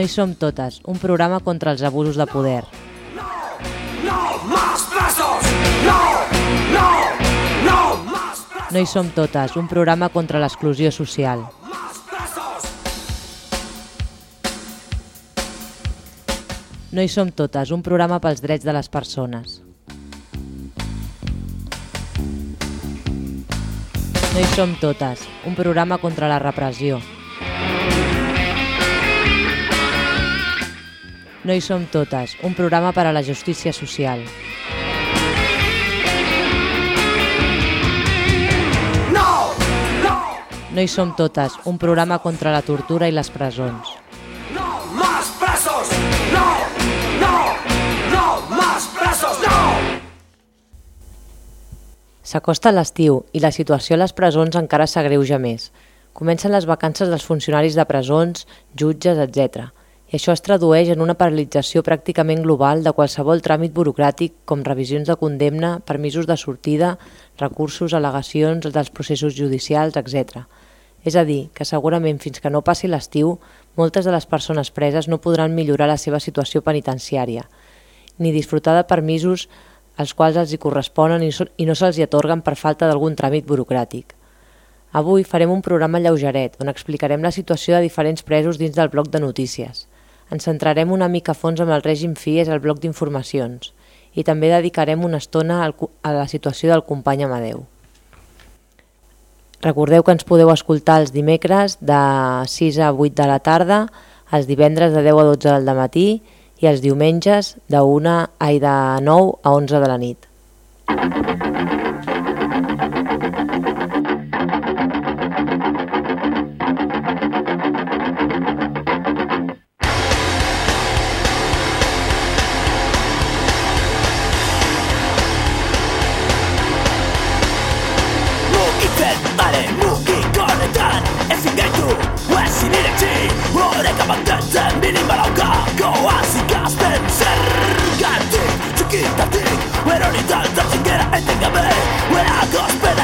No hi som totes, un programa contra els abusos de poder. No más presos. No, no, no más. No hi som totes, un programa contra l'exclusió social. No hi som totes, un programa pels drets de les persones. No hi som totes, un programa contra la repressió. No hi som totes, un programa per a la justícia social. No, no, No hi som totes, un programa contra la tortura i les presons. no más presos. No, no, no más presos. No. S'acosta l'estiu i la situació a les presons encara s'agreuja més. Comencen les vacances dels funcionaris de presons, jutges, etc. I això es tradueix en una paralització pràcticament global de qualsevol tràmit burocràtic com revisions de condemna, permisos de sortida, recursos, al·legacions dels processos judicials, etc. És a dir, que segurament fins que no passi l'estiu, moltes de les persones preses no podran millorar la seva situació penitenciària, ni disfrutar de permisos els quals els hi corresponen i no se'ls hi atorguen per falta d'algun tràmit burocràtic. Avui farem un programa lleugeret on explicarem la situació de diferents presos dins del bloc de notícies. Ens centrarem una mica a fons amb el règim FIES al bloc d'informacions i també dedicarem una estona a la situació del company Amadeu. Recordeu que ens podeu escoltar els dimecres de 6 a 8 de la tarda, els divendres de 10 a 12 del matí i els diumenges de 1 ai, de 9 a 11 de la nit. Mugitzen think of me when I go spinning.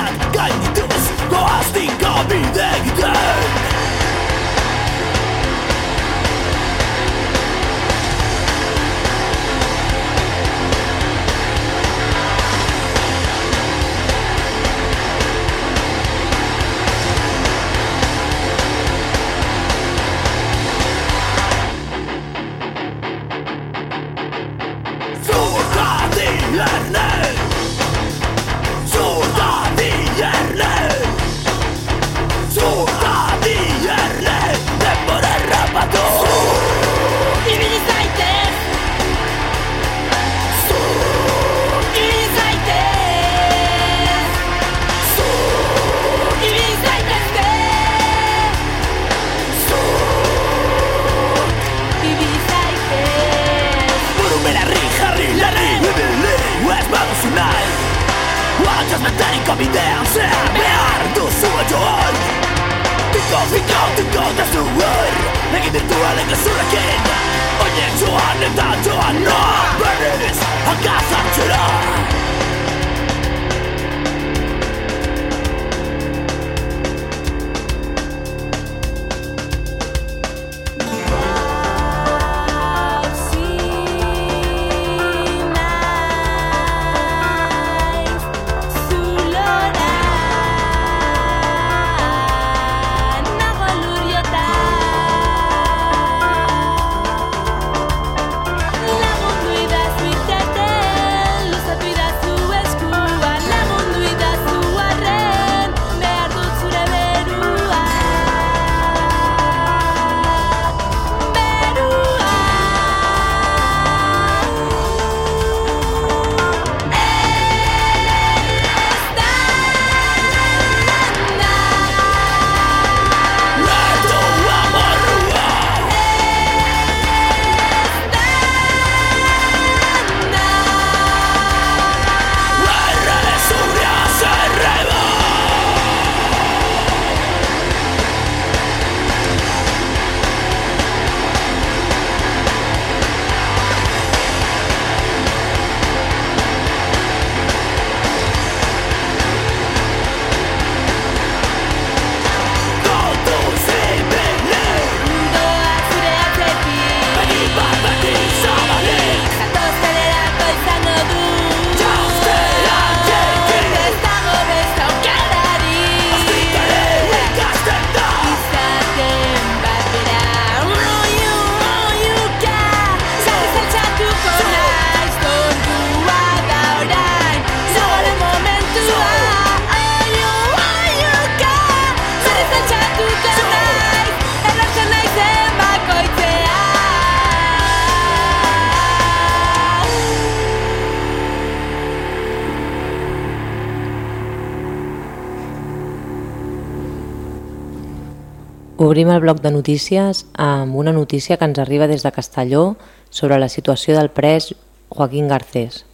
Obrim el bloc de notícies amb una notícia que ens arriba des de Castelló sobre la situació del pres Joaquín Garcés.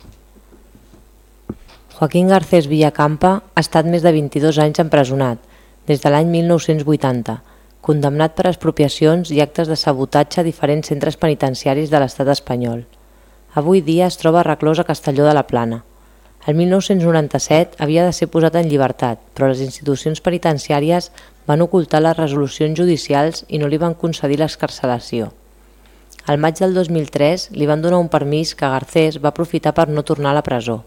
Joaquín Garcés Villacampa ha estat més de 22 anys empresonat, des de l'any 1980, condemnat per expropiacions i actes de sabotatge a diferents centres penitenciaris de l'estat espanyol. Avui dia es troba reclòs a Castelló de la Plana. El 1997 havia de ser posat en llibertat, però les institucions penitenciàries van ocultar les resolucions judicials i no li van concedir l'excarcelació. Al maig del 2003 li van donar un permís que Garcés va aprofitar per no tornar a la presó.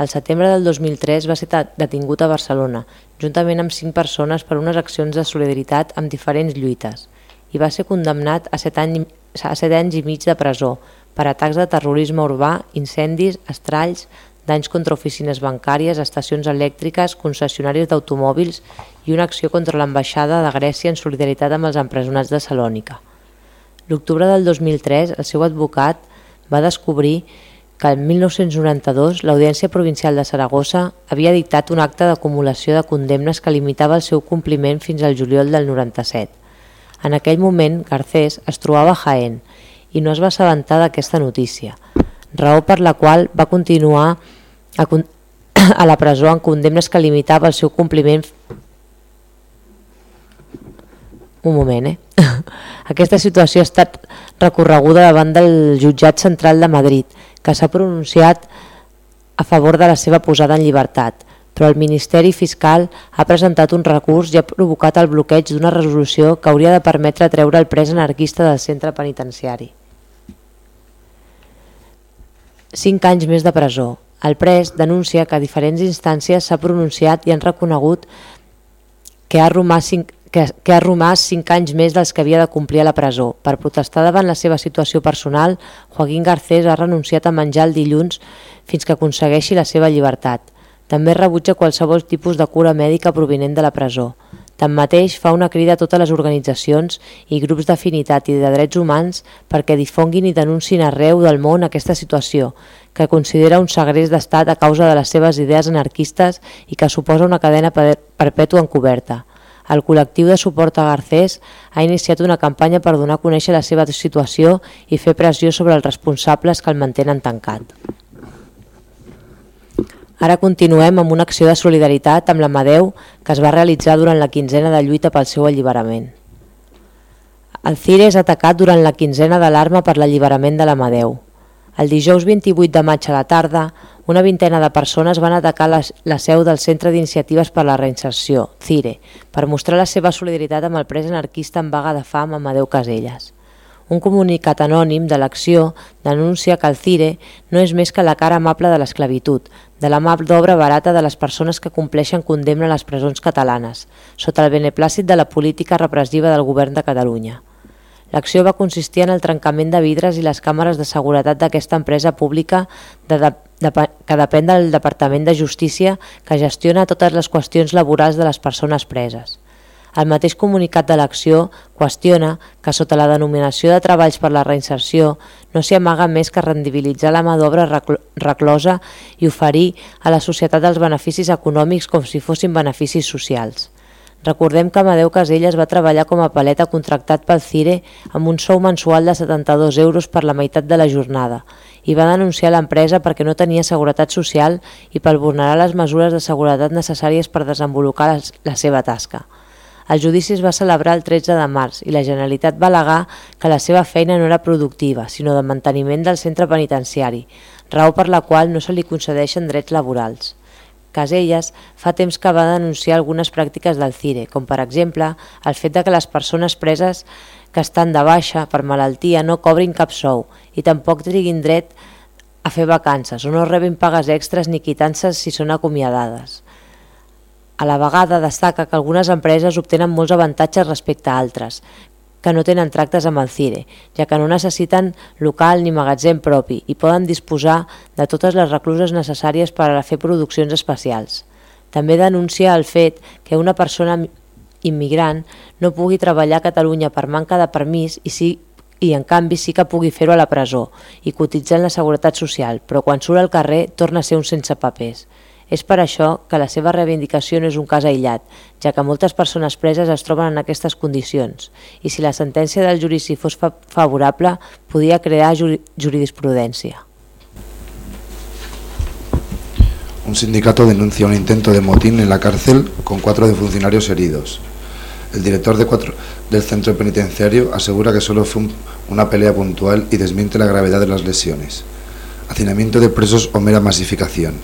Al setembre del 2003 va ser detingut a Barcelona, juntament amb cinc persones per unes accions de solidaritat amb diferents lluites, i va ser condemnat a set, any, a set anys i mig de presó per atacs de terrorisme urbà, incendis, estralls, danys contra oficines bancàries, estacions elèctriques, concessionaris d'automòbils i una acció contra l'ambaixada de Grècia en solidaritat amb els empresonats de Salònica. L'octubre del 2003, el seu advocat va descobrir que el 1992 l'Audiència Provincial de Saragossa havia dictat un acte d'acumulació de condemnes que limitava el seu compliment fins al juliol del 97. En aquell moment, Garcés es trobava a Jaén i no es va assabentar d'aquesta notícia – raó per la qual va continuar a, a la presó en condemnes que limitava el seu compliment un moment, eh? Aquesta situació ha estat recorreguda davant del jutjat central de Madrid, que s'ha pronunciat a favor de la seva posada en llibertat, però el Ministeri Fiscal ha presentat un recurs i ha provocat el bloqueig d'una resolució que hauria de permetre treure el pres anarquista del centre penitenciari. 5 anys més de presó. El pres denuncia que a diferents instàncies s'ha pronunciat i han reconegut que ha romàs 5, que, que ha romàs 5 anys més dels que havia de complir a la presó. Per protestar davant la seva situació personal, Joaquín Garcés ha renunciat a menjar el dilluns fins que aconsegueixi la seva llibertat. També rebutja qualsevol tipus de cura mèdica provinent de la presó. Tanmateix, fa una crida a totes les organitzacions i grups d'afinitat i de drets humans perquè difonguin i denuncin arreu del món aquesta situació, que considera un segrest d'estat a causa de les seves idees anarquistes i que suposa una cadena perpètua encoberta. El col·lectiu de suport a Garcés ha iniciat una campanya per donar a conèixer la seva situació i fer pressió sobre els responsables que el mantenen tancat. Ara continuem amb una acció de solidaritat amb l'Amadeu que es va realitzar durant la quinzena de lluita pel seu alliberament. El CIRE és atacat durant la quinzena d'alarma per l'alliberament de l'Amadeu. El dijous 28 de maig a la tarda, una vintena de persones van atacar la, la seu del Centre d'Iniciatives per la Reinserció, CIRE, per mostrar la seva solidaritat amb el pres anarquista en vaga de fam Amadeu Caselles. Un comunicat anònim de l'acció denuncia que el CIRE no és més que la cara amable de l'esclavitud, de la mà d'obra barata de les persones que compleixen condemna a les presons catalanes, sota el beneplàcit de la política repressiva del govern de Catalunya. L'acció va consistir en el trencament de vidres i les càmeres de seguretat d'aquesta empresa pública de, de, de, que depèn del Departament de Justícia que gestiona totes les qüestions laborals de les persones preses. El mateix comunicat de l'acció qüestiona que sota la denominació de treballs per la reinserció no s'hi amaga més que rendibilitzar la mà d'obra reclosa i oferir a la societat els beneficis econòmics com si fossin beneficis socials. Recordem que Amadeu Caselles va treballar com a paleta contractat pel CIRE amb un sou mensual de 72 euros per la meitat de la jornada i va denunciar l'empresa perquè no tenia seguretat social i per vulnerar les mesures de seguretat necessàries per desenvolupar la seva tasca. El judici es va celebrar el 13 de març i la Generalitat va alegar que la seva feina no era productiva, sinó de manteniment del centre penitenciari, raó per la qual no se li concedeixen drets laborals. Caselles fa temps que va denunciar algunes pràctiques del CIRE, com per exemple el fet de que les persones preses que estan de baixa per malaltia no cobrin cap sou i tampoc triguin dret a fer vacances o no rebin pagues extres ni quitances si són acomiadades. A la vegada destaca que algunes empreses obtenen molts avantatges respecte a altres, que no tenen tractes amb el CIRE, ja que no necessiten local ni magatzem propi i poden disposar de totes les recluses necessàries per a fer produccions especials. També denuncia el fet que una persona immigrant no pugui treballar a Catalunya per manca de permís i, sí, i en canvi sí que pugui fer-ho a la presó i cotitzar en la Seguretat Social, però quan surt al carrer torna a ser un sense papers. És per això que la seva reivindicació no és un cas aïllat, ja que moltes persones preses es troben en aquestes condicions, i si la sentència del judici fos fa favorable, podia crear juri jurisprudència. Un sindicato denuncia un intento de motín en la cárcel con cuatro de funcionarios heridos. El director de cuatro, del centro penitenciario asegura que solo fue un- una pelea puntual y desmiente la gravedad de las lesiones. Hacinamiento de presos o mera masificación.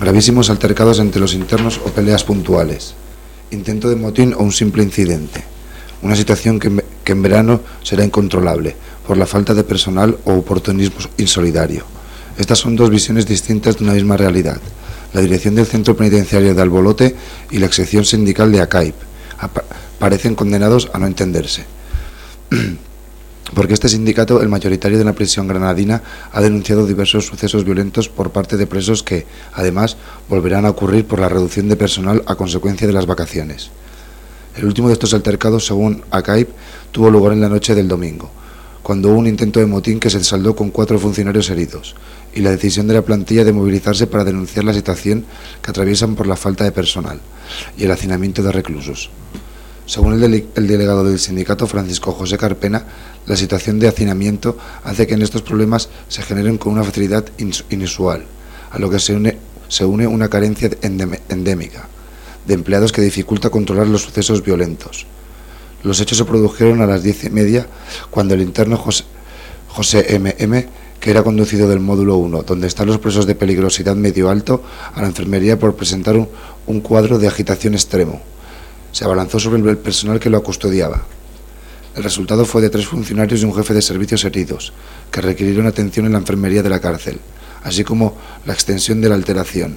Gravísimos altercados entre los internos o peleas puntuales. Intento de motín o un simple incidente. Una situación que en, verano será incontrolable por la falta de personal o oportunismo insolidario. Estas son dos visiones distintas de una misma realidad. La dirección del centro penitenciario de Albolote y la sección sindical de ACAIP parecen condenados a no entenderse. Porque este sindicato, el mayoritario de la prisión granadina, ha denunciado diversos sucesos violentos por parte de presos que, además, volverán a ocurrir por la reducción de personal a consecuencia de las vacaciones. El último de estos altercados, según ACAIP, tuvo lugar en la noche del domingo, cuando hubo un intento de motín que se saldó con cuatro funcionarios heridos, y la decisión de la plantilla de movilizarse para denunciar la situación que atraviesan por la falta de personal y el hacinamiento de reclusos. Según el, dele- el delegado del sindicato, Francisco José Carpena, la situación de hacinamiento hace que en estos problemas se generen con una facilidad inusual, a lo que se une, una carencia endémica de empleados que dificulta controlar los sucesos violentos. Los hechos se produjeron a las diez y media cuando el interno José, José M.M., que era conducido del módulo 1, donde están los presos de peligrosidad medio-alto, a la enfermería por presentar un cuadro de agitación extremo. Se abalanzó sobre el personal que lo custodiaba. El resultado fue de tres funcionarios y un jefe de servicios heridos, que requirieron atención en la enfermería de la cárcel, así como la extensión de la alteración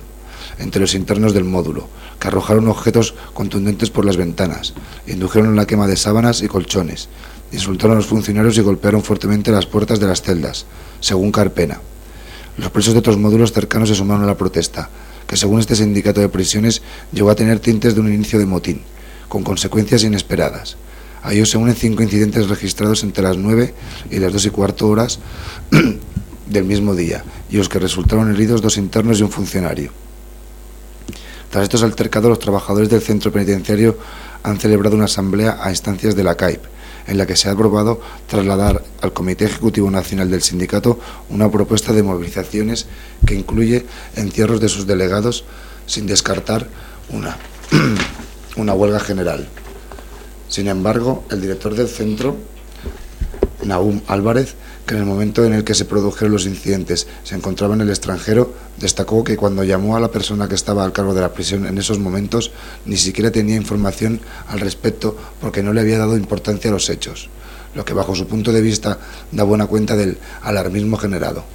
entre los internos del módulo, que arrojaron objetos contundentes por las ventanas, indujeron la quema de sábanas y colchones, insultaron a los funcionarios y golpearon fuertemente las puertas de las celdas, según Carpena. Los presos de otros módulos cercanos se sumaron a la protesta, que según este sindicato de prisiones llegó a tener tintes de un inicio de motín, con consecuencias inesperadas. A ellos se unen cinco incidentes registrados entre las nueve y las dos y cuarto horas del mismo día, y los que resultaron heridos dos internos y un funcionario. Tras estos altercados, los trabajadores del centro penitenciario han celebrado una asamblea a instancias de la CAIP, en la que se ha aprobado trasladar al Comité Ejecutivo Nacional del Sindicato una propuesta de movilizaciones que incluye encierros de sus delegados sin descartar una, una huelga general. Sin embargo, el director del centro, Nahum Álvarez, que en el momento en el que se produjeron los incidentes se encontraba en el extranjero, destacó que cuando llamó a la persona que estaba al cargo de la prisión en esos momentos, ni siquiera tenía información al respecto porque no le había dado importancia a los hechos, lo que bajo su punto de vista da buena cuenta del alarmismo generado.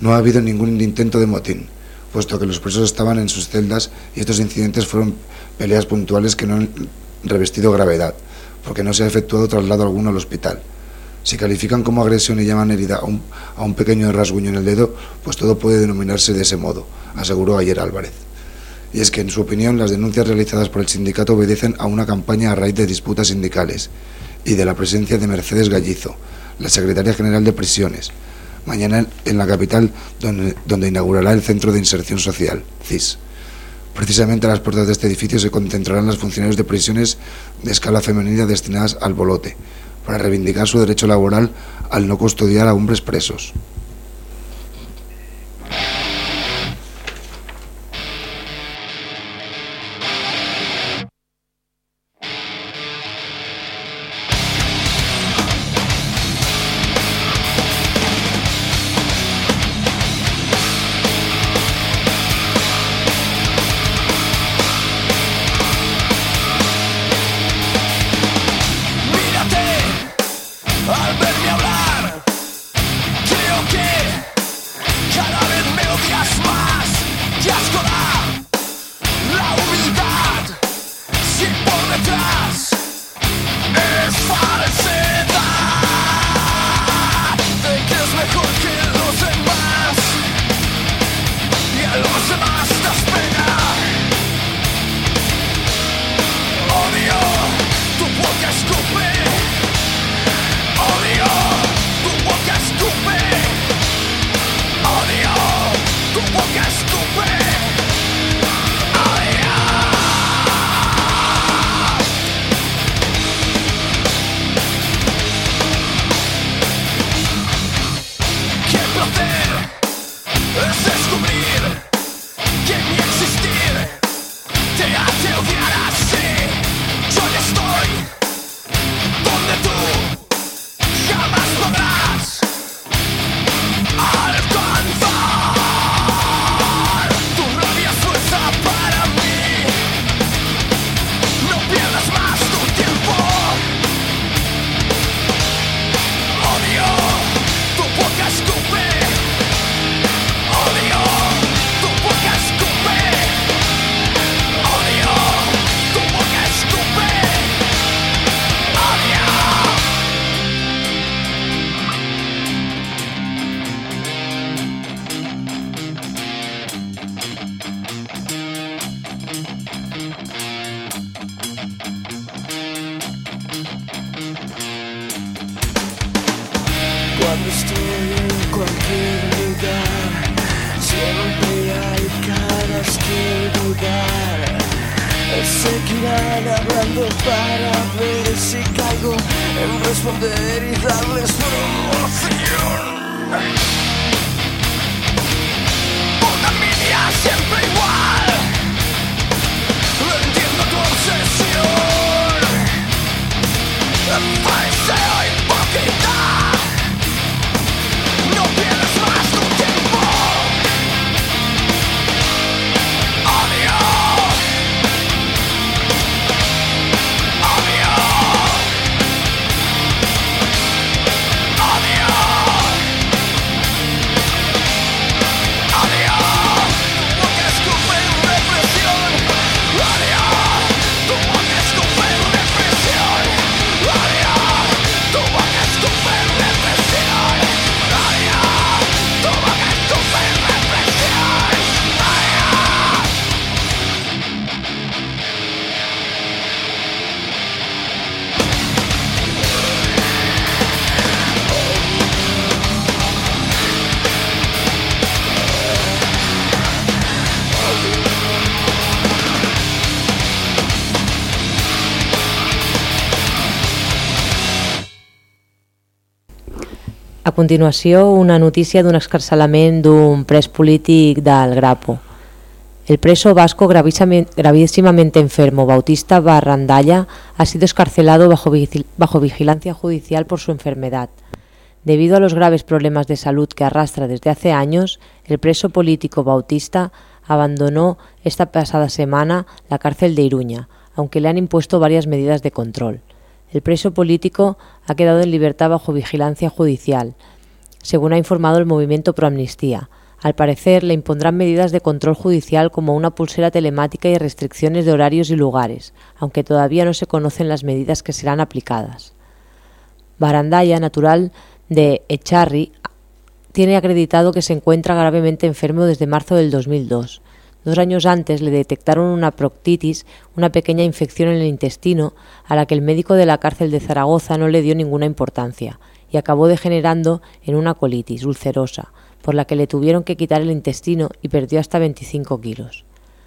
No ha habido ningún intento de motín, puesto que los presos estaban en sus celdas y estos incidentes fueron peleas puntuales que no han revestido gravedad, porque no se ha efectuado traslado alguno al hospital. Si califican como agresión y llaman herida a un, a un pequeño rasguño en el dedo, pues todo puede denominarse de ese modo, aseguró ayer Álvarez. Y es que, en su opinión, las denuncias realizadas por el sindicato obedecen a una campaña a raíz de disputas sindicales y de la presencia de Mercedes Gallizo, la secretaria general de prisiones, mañana en la capital donde, inaugurará el Centro de Inserción Social, CIS. Precisamente a las puertas de este edificio se concentrarán los funcionarios de prisiones de escala femenina destinadas al bolote, para reivindicar su derecho laboral al no custodiar a hombres presos. Continuació, una notícia d'un excarcelament d'un pres polític del Grapo. El preso vasco gravísimamente enfermo Bautista Barrandalla ha sido escarcelado bajo, bajo vigilancia judicial por su enfermedad. Debido a los graves problemas de salud que arrastra desde hace años, el preso político Bautista abandonó esta pasada semana la cárcel de Iruña, aunque le han impuesto varias medidas de control. El preso político ha quedado en libertad bajo vigilancia judicial, según ha informado el movimiento Pro Amnistía. Al parecer, le impondrán medidas de control judicial como una pulsera telemática y restricciones de horarios y lugares, aunque todavía no se conocen las medidas que serán aplicadas. Barandaya, natural de Echarri, tiene acreditado que se encuentra gravemente enfermo desde marzo del 2002. Dos años antes le detectaron una proctitis, una pequeña infección en el intestino, a la que el médico de la cárcel de Zaragoza no le dio ninguna importancia, y acabó degenerando en una colitis ulcerosa, por la que le tuvieron que quitar el intestino y perdió hasta 25 kilos.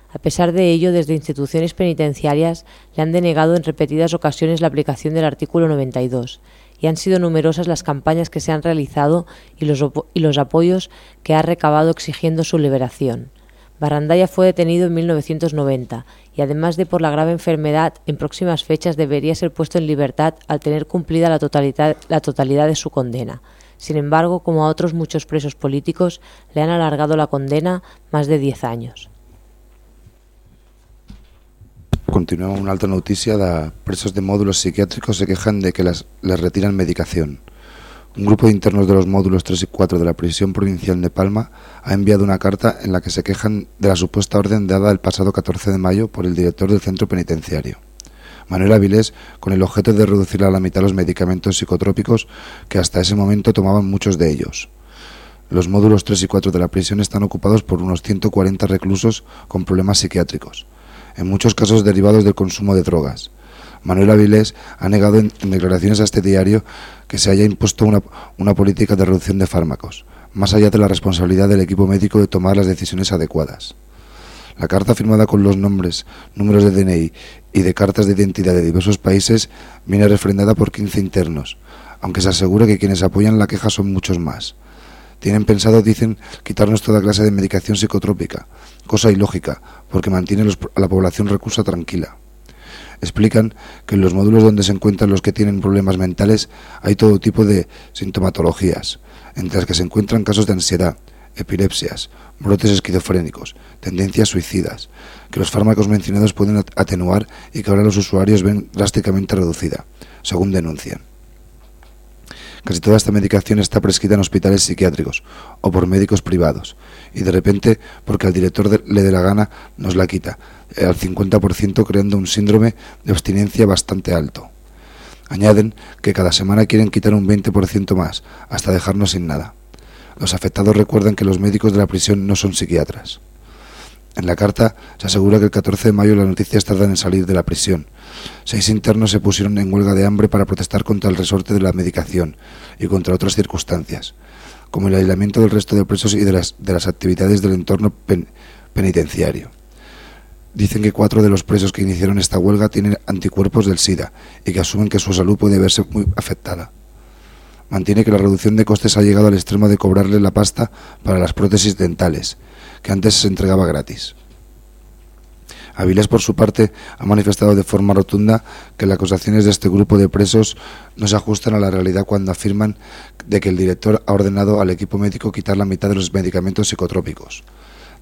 A pesar de ello, desde instituciones penitenciarias le han denegado en repetidas ocasiones la aplicación del artículo 92 y han sido numerosas las campañas que se han realizado y los, apoyos que ha recabado exigiendo su liberación. Barandaya fue detenido en 1990 y además de por la grave enfermedad, en próximas fechas debería ser puesto en libertad al tener cumplida la totalidad, de su condena. Sin embargo, como a otros muchos presos políticos, le han alargado la condena más de 10 años. Continuem amb una altra notícia de presos de módulos psiquiátricos se quejan de que las, les retiran medicación. Un grupo de internos de los módulos 3 y 4 de la prisión provincial de Palma ha enviado una carta en la que se quejan de la supuesta orden dada el pasado 14 de mayo por el director del centro penitenciario. Manuel Avilés, con el objeto de reducir a la mitad los medicamentos psicotrópicos que hasta ese momento tomaban muchos de ellos. Los módulos 3 y 4 de la prisión están ocupados por unos 140 reclusos con problemas psiquiátricos, en muchos casos derivados del consumo de drogas. Manuel Avilés ha negado en, declaraciones a este diario que se haya impuesto una, una política de reducción de fármacos, más allá de la responsabilidad del equipo médico de tomar las decisiones adecuadas. La carta firmada con los nombres, números de DNI y de cartas de identidad de diversos países viene refrendada por 15 internos, aunque se asegura que quienes apoyan la queja son muchos más. Tienen pensado, dicen, quitarnos toda clase de medicación psicotrópica, cosa ilógica, porque mantiene a la población reclusa tranquila. Explican que en los módulos donde se encuentran los que tienen problemas mentales hay todo tipo de sintomatologías, entre las que se encuentran casos de ansiedad, epilepsias, brotes esquizofrénicos, tendencias suicidas, que los fármacos mencionados pueden at- atenuar y que ahora los usuarios ven drásticamente reducida, según denuncian. Casi toda esta medicación está prescrita en hospitales psiquiátricos o por médicos privados y de repente, porque al director le dé la gana, nos la quita, eh, al 50% creando un síndrome de abstinencia bastante alto. Añaden que cada semana quieren quitar un 20% más, hasta dejarnos sin nada. Los afectados recuerdan que los médicos de la prisión no son psiquiatras. En la carta se asegura que el 14 de mayo las noticias tardan en salir de la prisión. Seis internos se pusieron en huelga de hambre para protestar contra el resorte de la medicación y contra otras circunstancias. como el aislamiento del resto de presos y de las, de las actividades del entorno pen- penitenciario. Dicen que cuatro de los presos que iniciaron esta huelga tienen anticuerpos del SIDA y que asumen que su salud puede verse muy afectada. Mantiene que la reducción de costes ha llegado al extremo de cobrarle la pasta para las prótesis dentales, que antes se entregaba gratis. Avilés, por su parte, ha manifestado de forma rotunda que las acusaciones de este grupo de presos no se ajustan a la realidad cuando afirman de que el director ha ordenado al equipo médico quitar la mitad de los medicamentos psicotrópicos.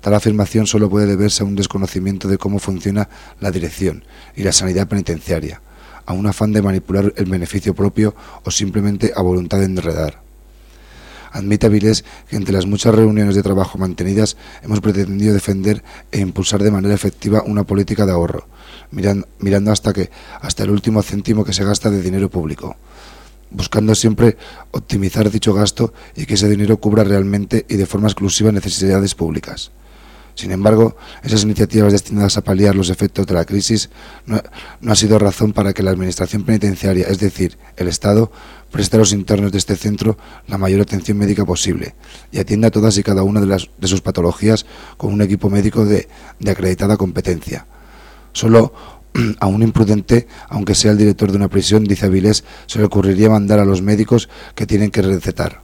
Tal afirmación solo puede deberse a un desconocimiento de cómo funciona la dirección y la sanidad penitenciaria, a un afán de manipular el beneficio propio o simplemente a voluntad de enredar. Admite Avilés que entre las muchas reuniones de trabajo mantenidas hemos pretendido defender e impulsar de manera efectiva una política de ahorro, miran- mirando hasta que hasta el último céntimo que se gasta de dinero público, buscando siempre optimizar dicho gasto y que ese dinero cubra realmente y de forma exclusiva necesidades públicas. Sin embargo, esas iniciativas destinadas a paliar los efectos de la crisis no, no ha sido razón para que la Administración Penitenciaria, es decir, el Estado, preste a los internos de este centro la mayor atención médica posible y atienda todas y cada una de, las, de sus patologías con un equipo médico de, de acreditada competencia. Solo a un imprudente, aunque sea el director de una prisión, dice Avilés, se le ocurriría mandar a los médicos que tienen que recetar.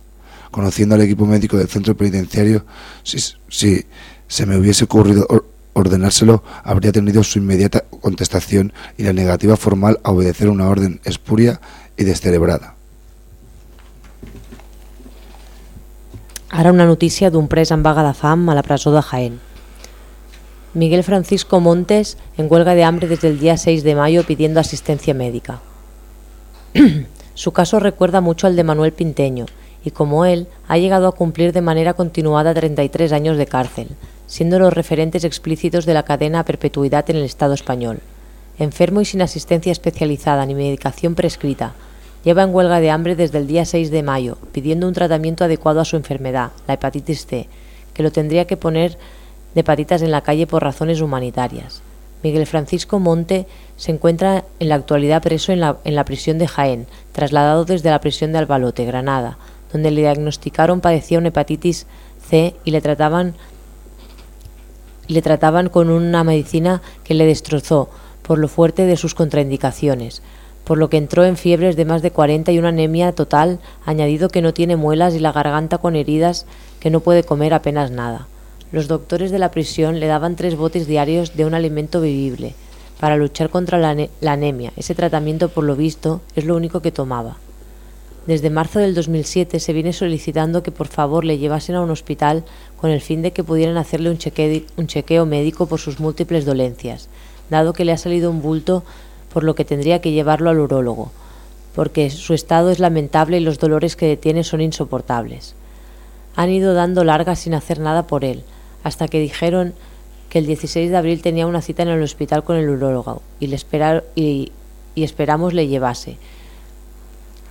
Conociendo al equipo médico del centro penitenciario, si, si se me hubiese ocurrido or- ordenárselo, habría tenido su inmediata contestación y la negativa formal a obedecer una orden espuria y descerebrada. Ara una notícia d'un pres en vaga fam a la presó de Jaén. Miguel Francisco Montes en huelga de hambre desde el día 6 de mayo pidiendo asistencia médica. Su caso recuerda mucho al de Manuel Pinteño y como él ha llegado a cumplir de manera continuada 33 años de cárcel, siendo los referentes explícitos de la cadena a perpetuidad en el Estado español. Enfermo y sin asistencia especializada ni medicación prescrita, lleva en huelga de hambre desde el día 6 de mayo, pidiendo un tratamiento adecuado a su enfermedad, la hepatitis C, que lo tendría que poner de patitas en la calle por razones humanitarias. Miguel Francisco Monte se encuentra en la actualidad preso en la, en la prisión de Jaén, trasladado desde la prisión de Albalote, Granada, donde le diagnosticaron padecía una hepatitis C y le trataban le trataban con una medicina que le destrozó por lo fuerte de sus contraindicaciones, por lo que entró en fiebres de más de 40 y una anemia total, añadido que no tiene muelas y la garganta con heridas que no puede comer apenas nada. Los doctores de la prisión le daban tres botes diarios de un alimento vivible para luchar contra la anemia. Ese tratamiento, por lo visto, es lo único que tomaba. Desde marzo del 2007 se viene solicitando que por favor le llevasen a un hospital con el fin de que pudieran hacerle un, cheque- un chequeo médico por sus múltiples dolencias, dado que le ha salido un bulto por lo que tendría que llevarlo al urólogo, porque su estado es lamentable y los dolores que tiene son insoportables. Han ido dando largas sin hacer nada por él, hasta que dijeron que el 16 de abril tenía una cita en el hospital con el urólogo y, le y esperamos le llevase.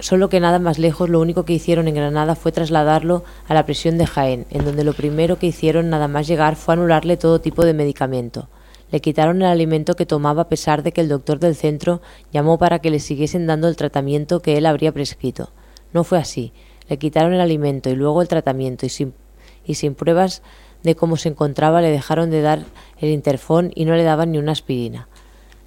Solo que nada más lejos, lo único que hicieron en Granada fue trasladarlo a la prisión de Jaén, en donde lo primero que hicieron nada más llegar fue anularle todo tipo de medicamento. Le quitaron el alimento que tomaba a pesar de que el doctor del centro llamó para que le siguiesen dando el tratamiento que él habría prescrito. No fue así. Le quitaron el alimento y luego el tratamiento y sin, y sin pruebas de cómo se encontraba le dejaron de dar el interfón y no le daban ni una aspirina.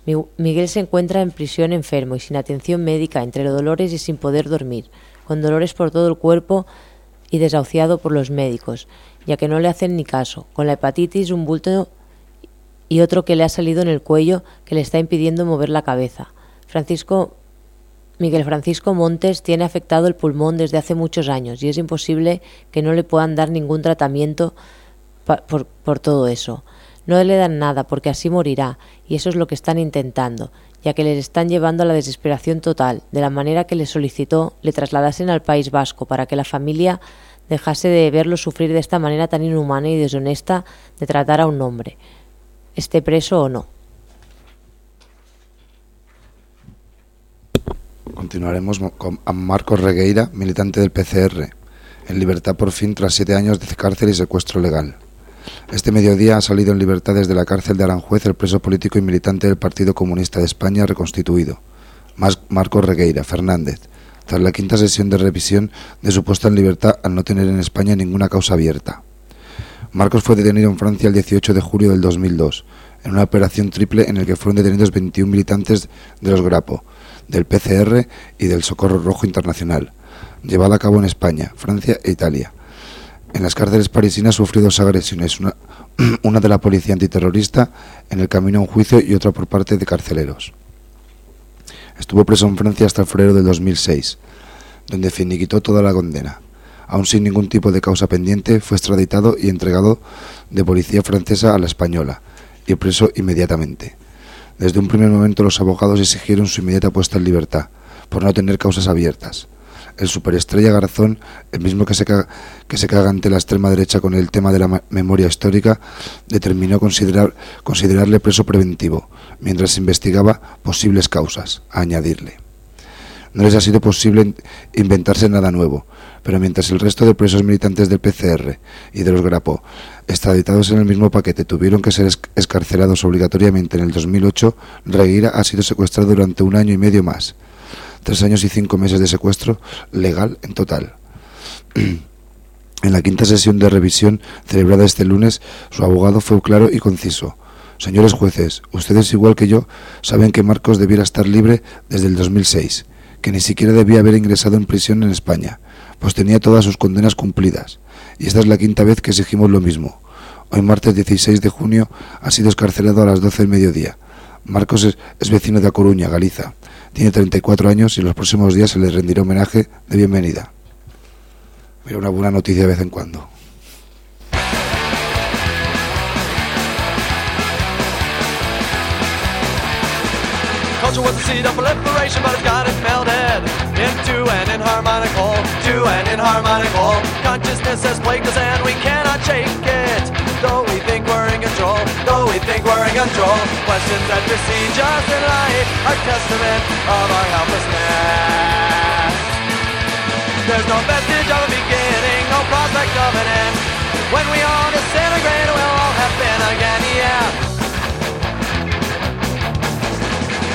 Mi- Miguel se encuentra en prisión enfermo y sin atención médica, entre los dolores y sin poder dormir, con dolores por todo el cuerpo y desahuciado por los médicos, ya que no le hacen ni caso, con la hepatitis, un bulto y otro que le ha salido en el cuello que le está impidiendo mover la cabeza. Francisco Miguel Francisco Montes tiene afectado el pulmón desde hace muchos años y es imposible que no le puedan dar ningún tratamiento por, por todo eso. No le dan nada porque así morirá y eso es lo que están intentando, ya que les están llevando a la desesperación total, de la manera que le solicitó le trasladasen al País Vasco para que la familia dejase de verlo sufrir de esta manera tan inhumana y deshonesta de tratar a un hombre, esté preso o no. Continuaremos mo- con Marcos Regueira, militante del PCR, en libertad por fin tras siete años de cárcel y secuestro legal. Este mediodía ha salido en libertad desde la cárcel de Aranjuez el preso político y militante del Partido Comunista de España reconstituido, Marcos Regueira Fernández, tras la quinta sesión de revisión de su puesta en libertad al no tener en España ninguna causa abierta. Marcos fue detenido en Francia el 18 de julio del 2002, en una operación triple en la que fueron detenidos 21 militantes de los Grapo, del PCR y del Socorro Rojo Internacional, llevada a cabo en España, Francia e Italia. En las cárceles parisinas sufrió dos agresiones, una, de la policía antiterrorista en el camino a un juicio y otra por parte de carceleros. Estuvo preso en Francia hasta febrero del 2006, donde finiquitó toda la condena. Aún sin ningún tipo de causa pendiente, fue extraditado y entregado de policía francesa a la española, y preso inmediatamente. Desde un primer momento los abogados exigieron su inmediata puesta en libertad, por no tener causas abiertas. El superestrella Garzón, el mismo que se, caga, que se caga ante la extrema derecha con el tema de la memoria histórica, determinó considerar, considerarle preso preventivo, mientras investigaba posibles causas, a añadirle. No les ha sido posible inventarse nada nuevo, pero mientras el resto de presos militantes del PCR y de los Grapo, extraditados en el mismo paquete, tuvieron que ser escarcelados obligatoriamente en el 2008, Reguira ha sido secuestrado durante un año y medio más. Tres años y cinco meses de secuestro legal en total. En la quinta sesión de revisión celebrada este lunes, su abogado fue claro y conciso. Señores jueces, ustedes igual que yo saben que Marcos debiera estar libre desde el 2006, que ni siquiera debía haber ingresado en prisión en España, pues tenía todas sus condenas cumplidas. Y esta es la quinta vez que exigimos lo mismo. Hoy martes 16 de junio ha sido escarcelado a las 12 del mediodía. Marcos es, es vecino de A Coruña, Galiza. Tiene 34 años y en los próximos días se le rendirá homenaje de bienvenida. Mira, una buena noticia de vez en cuando. Culture was the seed of proliferation, but it's got it melded into an inharmonic whole, to an inharmonic whole. Consciousness has plagued us and we cannot shake it. Control, though we think we're in control. Questions that besiege us in life are testament of our helplessness. There's no vestige of a beginning, no prospect of an end. When we all disintegrate, we'll all happen again, yeah.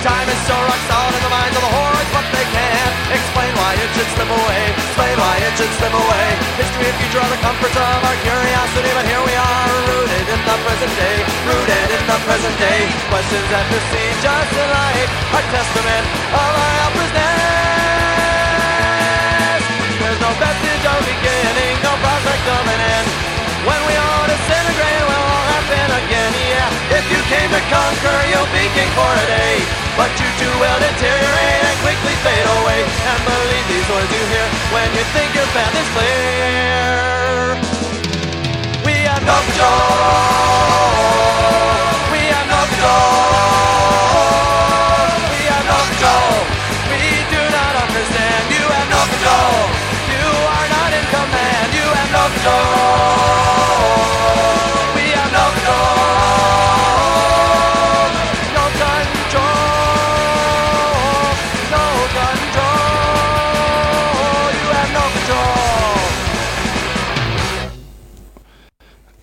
Time is so rock solid in the minds of the horrors, but they can't explain why it should slip away. Explain why it should slip away. History and future are the comforts of our curiosity, but here we are, rooted in the present day, rooted in the present day. Questions that us in life are testament of our helplessness. There's no vestige of beginning, no prospect of an end. When we all If you came to conquer, you'll be king for a day. But you too will deteriorate and quickly fade away. And believe these words you hear when you think your path is clear. We have no control. We have no control. We have no control. We do not understand. You have no control. You are not in command. You have no control.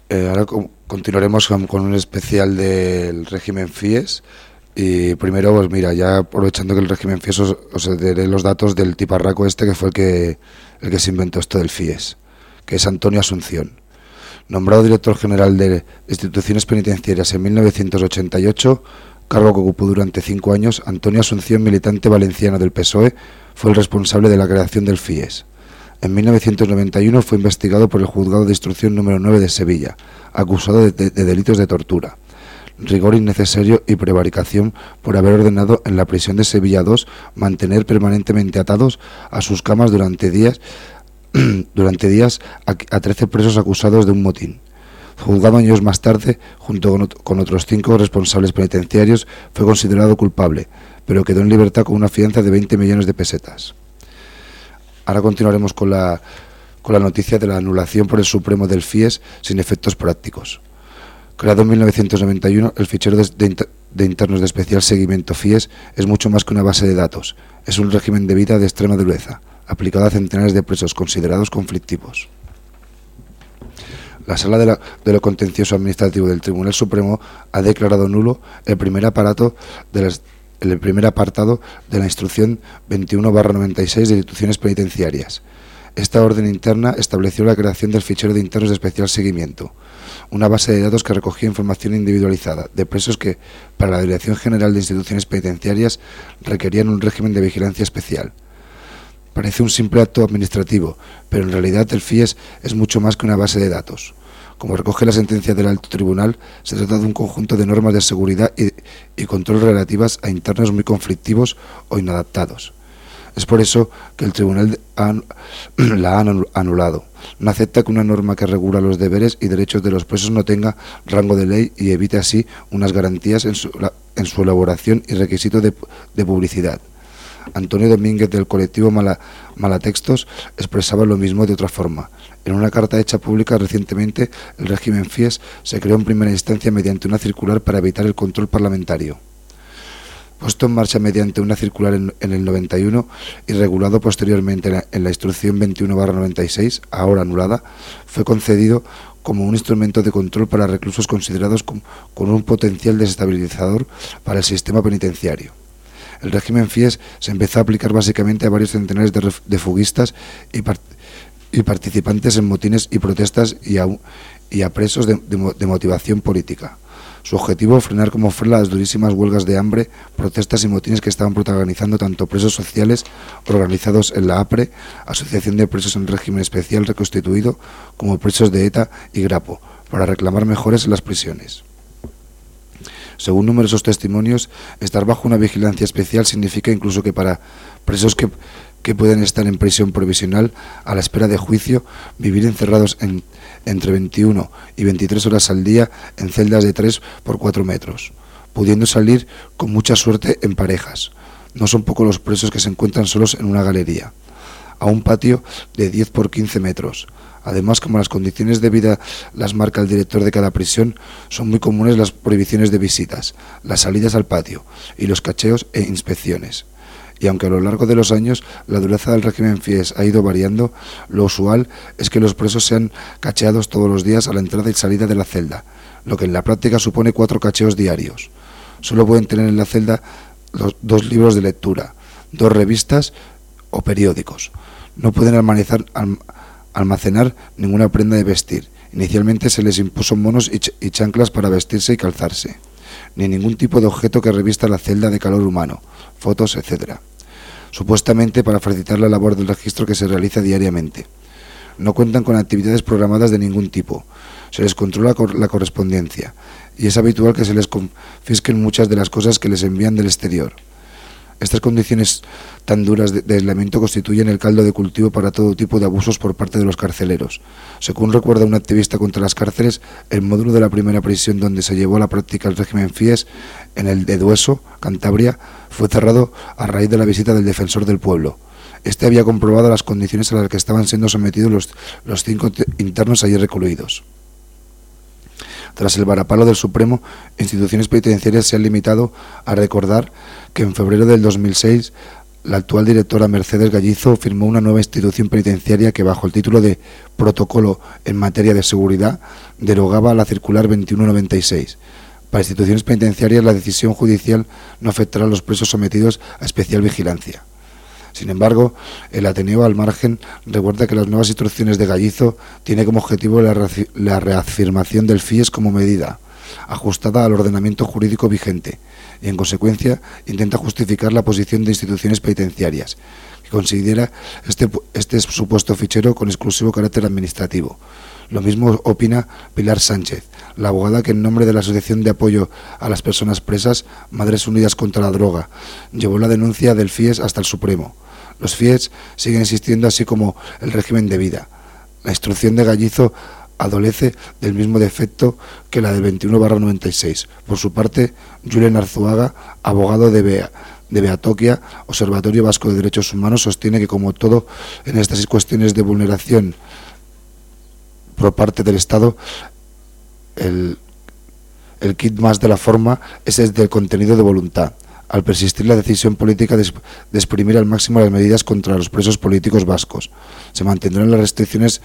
Eh, ahora co- continuaremos con, un especial del régimen FIES. Y primero, pues mira, ya aprovechando que el régimen FIES os, os daré los datos del tiparraco este que fue el que, el que se inventó esto del FIES, que es Antonio Asunción. Nombrado director general de instituciones penitenciarias en 1988, cargo que ocupó durante cinco años, Antonio Asunción, militante valenciano del PSOE, fue el responsable de la creación del FIES. En 1991 fue investigado por el Juzgado de Instrucción número 9 de Sevilla, acusado de, de- de delitos de tortura, rigor innecesario y prevaricación por haber ordenado en la prisión de Sevilla II mantener permanentemente atados a sus camas durante días, durante días a, a 13 presos acusados de un motín. Juzgado años más tarde, junto con otros cinco responsables penitenciarios, fue considerado culpable, pero quedó en libertad con una fianza de 20 millones de pesetas. Ahora continuaremos con la, con la noticia de la anulación por el Supremo del FIES sin efectos prácticos. Creado en 1991, el fichero de, de inter- de internos de especial seguimiento FIES es mucho más que una base de datos. Es un régimen de vida de extrema dureza, aplicado a centenares de presos considerados conflictivos. La Sala de, de lo Contencioso Administrativo del Tribunal Supremo ha declarado nulo el primer aparato de las- el primer apartado de la instrucción 21-96 de instituciones penitenciarias. Esta orden interna estableció la creación del fichero de internos de especial seguimiento, una base de datos que recogía información individualizada de presos que, para la Dirección General de Instituciones Penitenciarias, requerían un régimen de vigilancia especial. Parece un simple acto administrativo, pero en realidad el FIES es mucho más que una base de datos. Como recoge la sentencia del alto tribunal, se trata de un conjunto de normas de seguridad y, control relativas a internos muy conflictivos o inadaptados. Es por eso que el tribunal la ha anu- anulado. No acepta que una norma que regula los deberes y derechos de los presos no tenga rango de ley y evite así unas garantías en su, elaboración y requisito de publicidad. Antonio Domínguez del colectivo Mala, Malatextos expresaba lo mismo de otra forma. En una carta hecha pública recientemente, el régimen FIES se creó en primera instancia mediante una circular para evitar el control parlamentario. Puesto en marcha mediante una circular en, el 91 y regulado posteriormente en la, instrucción 21-96, ahora anulada, fue concedido como un instrumento de control para reclusos considerados con un potencial desestabilizador para el sistema penitenciario. El régimen FIES se empezó a aplicar básicamente a varios centenares de, de y, par- y participantes en motines y protestas y a, presos de, de mo- de motivación política. Su objetivo, frenar como fue las durísimas huelgas de hambre, protestas y motines que estaban protagonizando tanto presos sociales organizados en la APRE, Asociación de Presos en Régimen Especial Reconstituido, como presos de ETA y Grapo, para reclamar mejores en las prisiones. Según numerosos testimonios, estar bajo una vigilancia especial significa incluso que para presos que, que pueden estar en prisión provisional a la espera de juicio, vivir encerrados en, entre 21 y 23 horas al día en celdas de 3 por 4 metros, pudiendo salir con mucha suerte en parejas. No son pocos los presos que se encuentran solos en una galería, a un patio de 10 por 15 metros. Además, como las condiciones de vida las marca el director de cada prisión, son muy comunes las prohibiciones de visitas, las salidas al patio y los cacheos e inspecciones. Y aunque a lo largo de los años la dureza del régimen FIES ha ido variando, lo usual es que los presos sean cacheados todos los días a la entrada y salida de la celda, lo que en la práctica supone cuatro cacheos diarios. Solo pueden tener en la celda dos libros de lectura, dos revistas o periódicos. No pueden almacenar, alm- almacenar ninguna prenda de vestir. Inicialmente se les impuso monos y, ch- y chanclas para vestirse y calzarse, ni ningún tipo de objeto que revista la celda de calor humano, fotos, etc. Supuestamente para facilitar la labor del registro que se realiza diariamente. No cuentan con actividades programadas de ningún tipo. Se les controla la correspondencia y es habitual que se les confisquen muchas de las cosas que les envían del exterior. Estas condiciones tan duras de, aislamiento constituyen el caldo de cultivo para todo tipo de abusos por parte de los carceleros. Según recuerda un activista contra las cárceles, el módulo de la primera prisión donde se llevó a la práctica el régimen FIES, en el de Dueso, Cantabria, fue cerrado a raíz de la visita del defensor del pueblo. Este había comprobado las condiciones a las que estaban siendo sometidos los, los cinco te- internos allí recluidos. Tras el varapalo del Supremo, instituciones penitenciarias se han limitado a recordar que en febrero del 2006 la actual directora Mercedes Gallizo firmó una nueva institución penitenciaria que bajo el título de Protocolo en materia de seguridad derogaba la circular 2196. Para instituciones penitenciarias la decisión judicial no afectará a los presos sometidos a especial vigilancia. Sin embargo, el Ateneo al margen recuerda que las nuevas instrucciones de Gallizo tiene como objetivo la, reafi- la reafirmación del FIES como medida ajustada al ordenamiento jurídico vigente y, en consecuencia, intenta justificar la posición de instituciones penitenciarias, que considera este, este supuesto fichero con exclusivo carácter administrativo. Lo mismo opina Pilar Sánchez, la abogada que en nombre de la Asociación de Apoyo a las Personas Presas, Madres Unidas contra la Droga, llevó la denuncia del FIES hasta el Supremo. Los FIES siguen existiendo así como el régimen de vida. La instrucción de Gallizo adolece del mismo defecto que la del 21-96. Por su parte, Julen Arzuaga, abogado de, Bea, de Beatoquia, Observatorio Vasco de Derechos Humanos, sostiene que como todo en estas cuestiones de vulneración por parte del Estado, el, el kit más de la forma es el del contenido de voluntad. Al persistir la decisión política de, exp- de exprimir al máximo las medidas contra los presos políticos vascos, se mantendrán las restricciones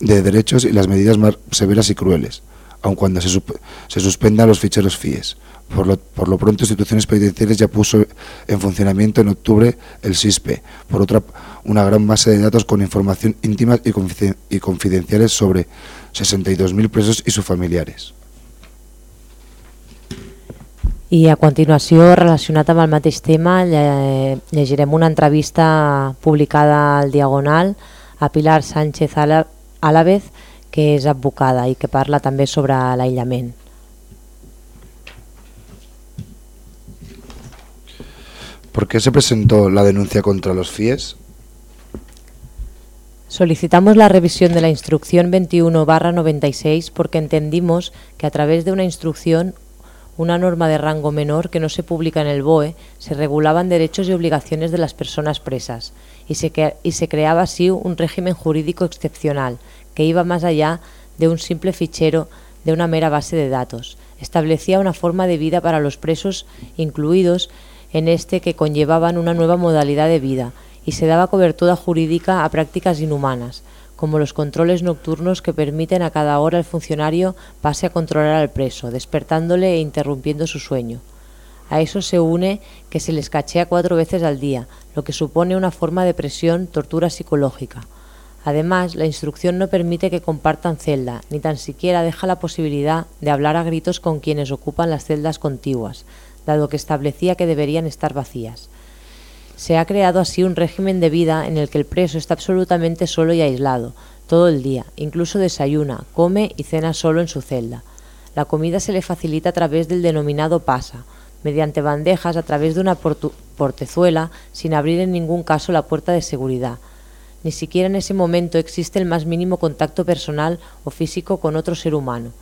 de derechos y las medidas más severas y crueles. aun cuando se suspendan los ficheros FIES. Por lo, por lo pronto, instituciones penitenciarias ya puso en funcionamiento en octubre el SISPE, por otra, una gran base de datos con información íntima y, confiden- y confidenciales sobre 62.000 presos y sus familiares. I a continuació, relacionat amb el mateix tema, lle- llegirem una entrevista publicada al Diagonal a Pilar Sánchez Alavez, que és advocada i que parla també sobre l'aïllament. ¿Por qué se presentó la denuncia contra los FIES? Solicitamos la revisión de la instrucción 21-96 porque entendimos que a través de una instrucción, una norma de rango menor que no se publica en el BOE, se regulaban derechos y obligaciones de las personas presas y se, creaba así un régimen jurídico excepcional que iba más allá de un simple fichero de una mera base de datos. Establecía una forma de vida para los presos incluidos en este que conllevaban una nueva modalidad de vida y se daba cobertura jurídica a prácticas inhumanas, como los controles nocturnos que permiten a cada hora el funcionario pase a controlar al preso, despertándole e interrumpiendo su sueño. A eso se une que se les cachea cuatro veces al día, lo que supone una forma de presión, tortura psicológica. Además, la instrucción no permite que compartan celda, ni tan siquiera deja la posibilidad de hablar a gritos con quienes ocupan las celdas contiguas, dado que establecía que deberían estar vacías. Se ha creado así un régimen de vida en el que el preso está absolutamente solo y aislado, todo el día, incluso desayuna, come y cena solo en su celda. La comida se le facilita a través del denominado pasa, mediante bandejas a través de una portezuela sin abrir en ningún caso la puerta de seguridad. Ni siquiera en ese momento existe el más mínimo contacto personal o físico con otro ser humano.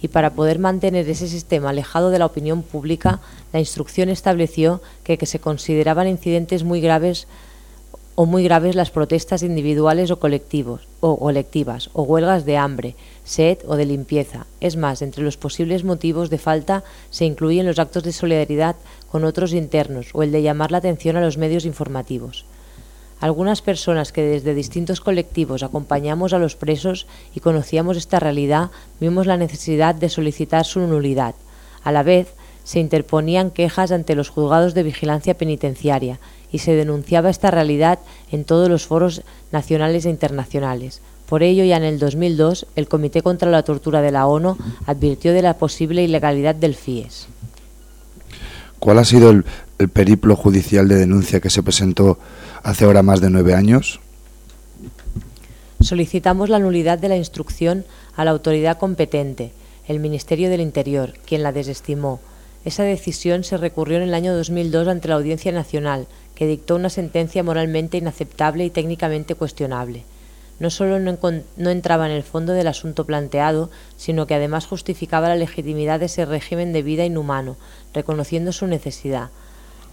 Y para poder mantener ese sistema alejado de la opinión pública, la instrucción estableció que, se consideraban incidentes muy graves o muy graves las protestas individuales o o colectivas o huelgas de hambre, sed o de limpieza. Es más, entre los posibles motivos de falta se incluyen los actos de solidaridad con otros internos o el de llamar la atención a los medios informativos. Algunas personas que desde distintos colectivos acompañamos a los presos y conocíamos esta realidad, vimos la necesidad de solicitar su nulidad. A la vez, se interponían quejas ante los juzgados de vigilancia penitenciaria y se denunciaba esta realidad en todos los foros nacionales e internacionales. Por ello, ya en el 2002, el Comité contra la Tortura de la ONU advirtió de la posible ilegalidad del FIES. ¿Cuál ha sido el, periplo judicial de denuncia que se presentó hace ahora más de nueve años? Solicitamos la nulidad de la instrucción a la autoridad competente, el Ministerio del Interior, quien la desestimó. Esa decisión se recurrió en el año 2002 ante la Audiencia Nacional, que dictó una sentencia moralmente inaceptable y técnicamente cuestionable. No solo no, entraba en el fondo del asunto planteado, sino que además justificaba la legitimidad de ese régimen de vida inhumano, reconociendo su necesidad.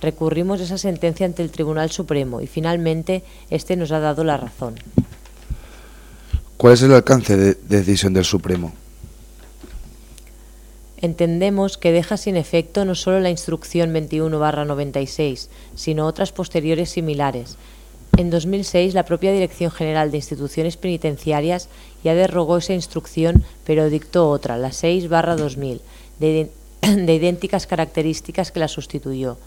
Recurrimos esa sentencia ante el Tribunal Supremo y finalmente este nos ha dado la razón. ¿Cuál es el alcance de, de decisión del Supremo? Entendemos que deja sin efecto no solo la instrucción 21-96, sino otras posteriores similares. En 2006, la propia Dirección General de Instituciones Penitenciarias ya derogó esa instrucción, pero dictó otra, la 6-2000, de, de idénticas características que la sustituyó.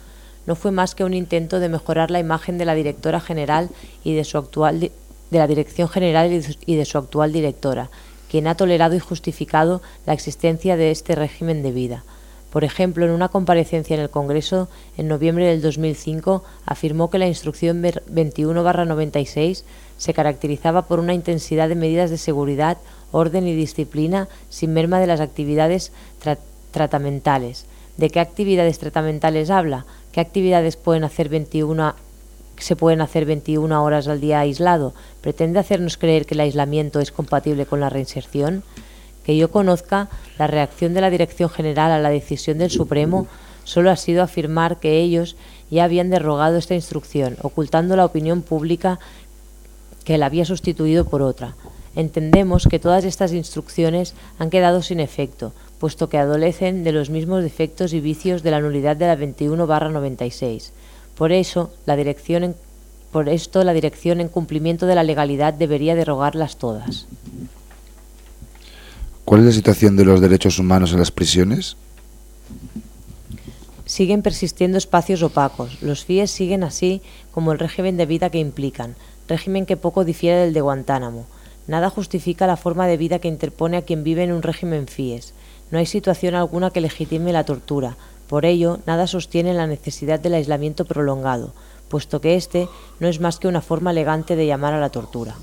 No fue más que un intento de mejorar la imagen de la directora general y de su actual de la Dirección General y de su- actual directora, quien ha tolerado y justificado la existencia de este régimen de vida. Por ejemplo, en una comparecencia en el Congreso en noviembre del 2005 afirmó que la instrucción 21-96 se caracterizaba por una intensidad de medidas de seguridad, orden y disciplina sin merma de las actividades tra- tratamentales. ¿De qué actividades tratamentales habla? ¿Qué actividades pueden hacer 21 se pueden hacer 21 horas al día aislado? ¿Pretende hacernos creer que el aislamiento es compatible con la reinserción? Que yo conozca, la reacción de la Dirección General a la decisión del Supremo solo ha sido afirmar que ellos ya habían derogado esta instrucción, ocultando la opinión pública que la había sustituido por otra. Entendemos que todas estas instrucciones han quedado sin efecto, puesto que adolecen de los mismos defectos y vicios de la nulidad de la 21-96. Por eso, la dirección en, por esto, la dirección en cumplimiento de la legalidad debería derogarlas todas. ¿Cuál es la situación de los derechos humanos en las prisiones? Siguen persistiendo espacios opacos. Los FIES siguen así como el régimen de vida que implican, régimen que poco difiere del de Guantánamo. Nada justifica la forma de vida que interpone a quien vive en un régimen FIES. No hay situación alguna que legitime la tortura. Por ello, nada sostiene la necesidad del aislamiento prolongado, puesto que éste no es más que una forma elegante de llamar a la tortura.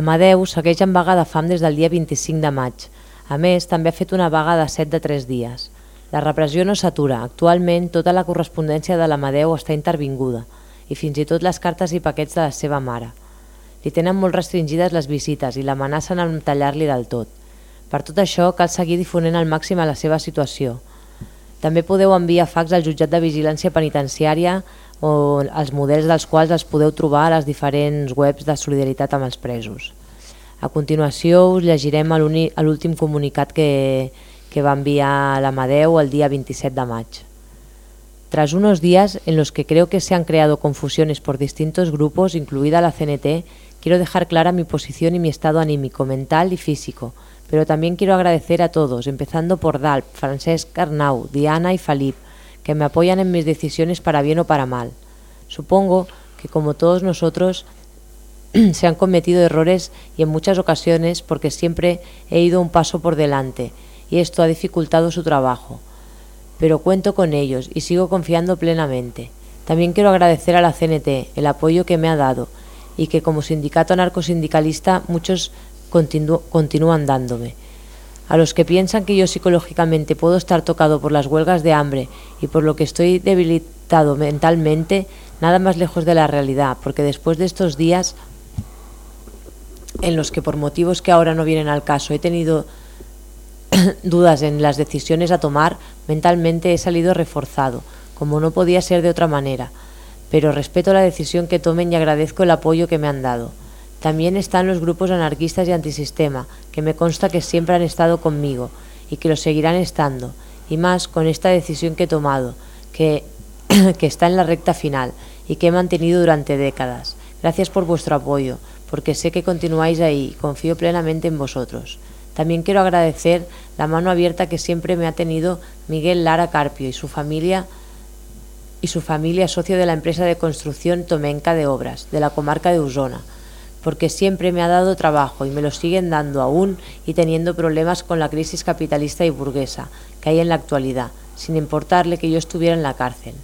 L'Amadeu segueix en vaga de fam des del dia 25 de maig. A més, també ha fet una vaga de 7 de 3 dies. La repressió no s'atura. Actualment, tota la correspondència de l'Amadeu està intervinguda i fins i tot les cartes i paquets de la seva mare. Li tenen molt restringides les visites i l'amenacen amb tallar-li del tot. Per tot això, cal seguir difonent al màxim a la seva situació. També podeu enviar fax al jutjat de vigilància penitenciària o els models dels quals els podeu trobar a les diferents webs de solidaritat amb els presos. A continuació us llegirem l'últim comunicat que, que va enviar l'Amadeu el dia 27 de maig. Tras unos días en los que creo que se han creado confusiones por distintos grupos, incluida la CNT, quiero dejar clara mi posición y mi estado anímico, mental y físico, pero también quiero agradecer a todos, empezando por Dalp, Francesc Arnau, Diana y Falip, que me apoyan en mis decisiones para bien o para mal. Supongo que como todos nosotros se han cometido errores y en muchas ocasiones porque siempre he ido un paso por delante y esto ha dificultado su trabajo pero cuento con ellos y sigo confiando plenamente. También quiero agradecer a la CNT el apoyo que me ha dado y que como sindicato anarcosindicalista muchos continúan dándome. A los que piensan que yo psicológicamente puedo estar tocado por las huelgas de hambre y por lo que estoy debilitado mentalmente, nada más lejos de la realidad, porque después de estos días en los que por motivos que ahora no vienen al caso he tenido dudas en las decisiones a tomar, mentalmente he salido reforzado, como no podía ser de otra manera, pero respeto la decisión que tomen y agradezco el apoyo que me han dado. También están los grupos anarquistas y antisistema, que me consta que siempre han estado conmigo y que lo seguirán estando, y más con esta decisión que he tomado, que, está en la recta final y que he mantenido durante décadas. Gracias por vuestro apoyo, porque sé que continuáis ahí y confío plenamente en vosotros. También quiero agradecer la mano abierta que siempre me ha tenido Miguel Lara Carpio y su familia y su familia socio de la empresa de construcción Tomenca de Obras, de la comarca de Usona, porque siempre me ha dado trabajo y me lo siguen dando aún y teniendo problemas con la crisis capitalista y burguesa que hay en la actualidad, sin importarle que yo estuviera en la cárcel.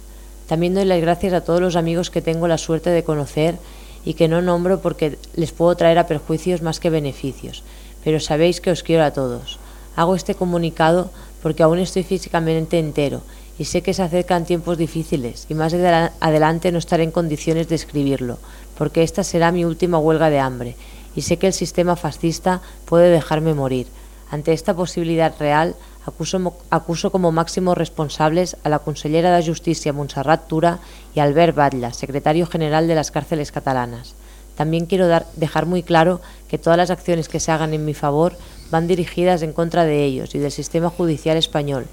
También doy las gracias a todos los amigos que tengo la suerte de conocer y que no nombro porque les puedo traer a perjuicios más que beneficios, pero sabéis que os quiero a todos. Hago este comunicado porque aún estoy físicamente entero y sé que se acercan tiempos difíciles y más adela- adelante no estaré en condiciones de escribirlo, porque esta será mi última huelga de hambre y sé que el sistema fascista puede dejarme morir. Ante esta posibilidad real, Acuso, mo- acuso como máximos responsables a la consellera de Justicia Montserrat Tura y Albert Batlla, secretario general de las cárceles catalanas. También quiero dejar muy claro que todas las acciones que se hagan en mi favor van dirigidas en contra de ellos y del sistema judicial español,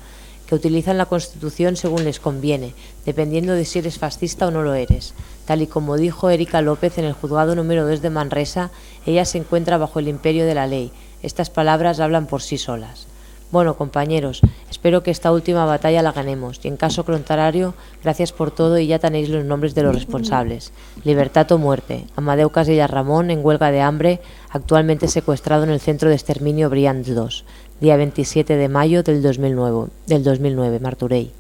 que utilizan la Constitución según les conviene, dependiendo de si eres fascista o no lo eres. Tal y como dijo Erika López en el juzgado número 2 de Manresa, ella se encuentra bajo el imperio de la ley. Estas palabras hablan por sí solas. Bueno, compañeros, espero que esta última batalla la ganemos y en caso contrario, gracias por todo y ya tenéis los nombres de los responsables. Libertad o muerte. Amadeu Casellas Ramón en huelga de hambre, actualmente secuestrado en el centro de exterminio Brians 2, día 27 de mayo del 2009, del 2009 Marturey.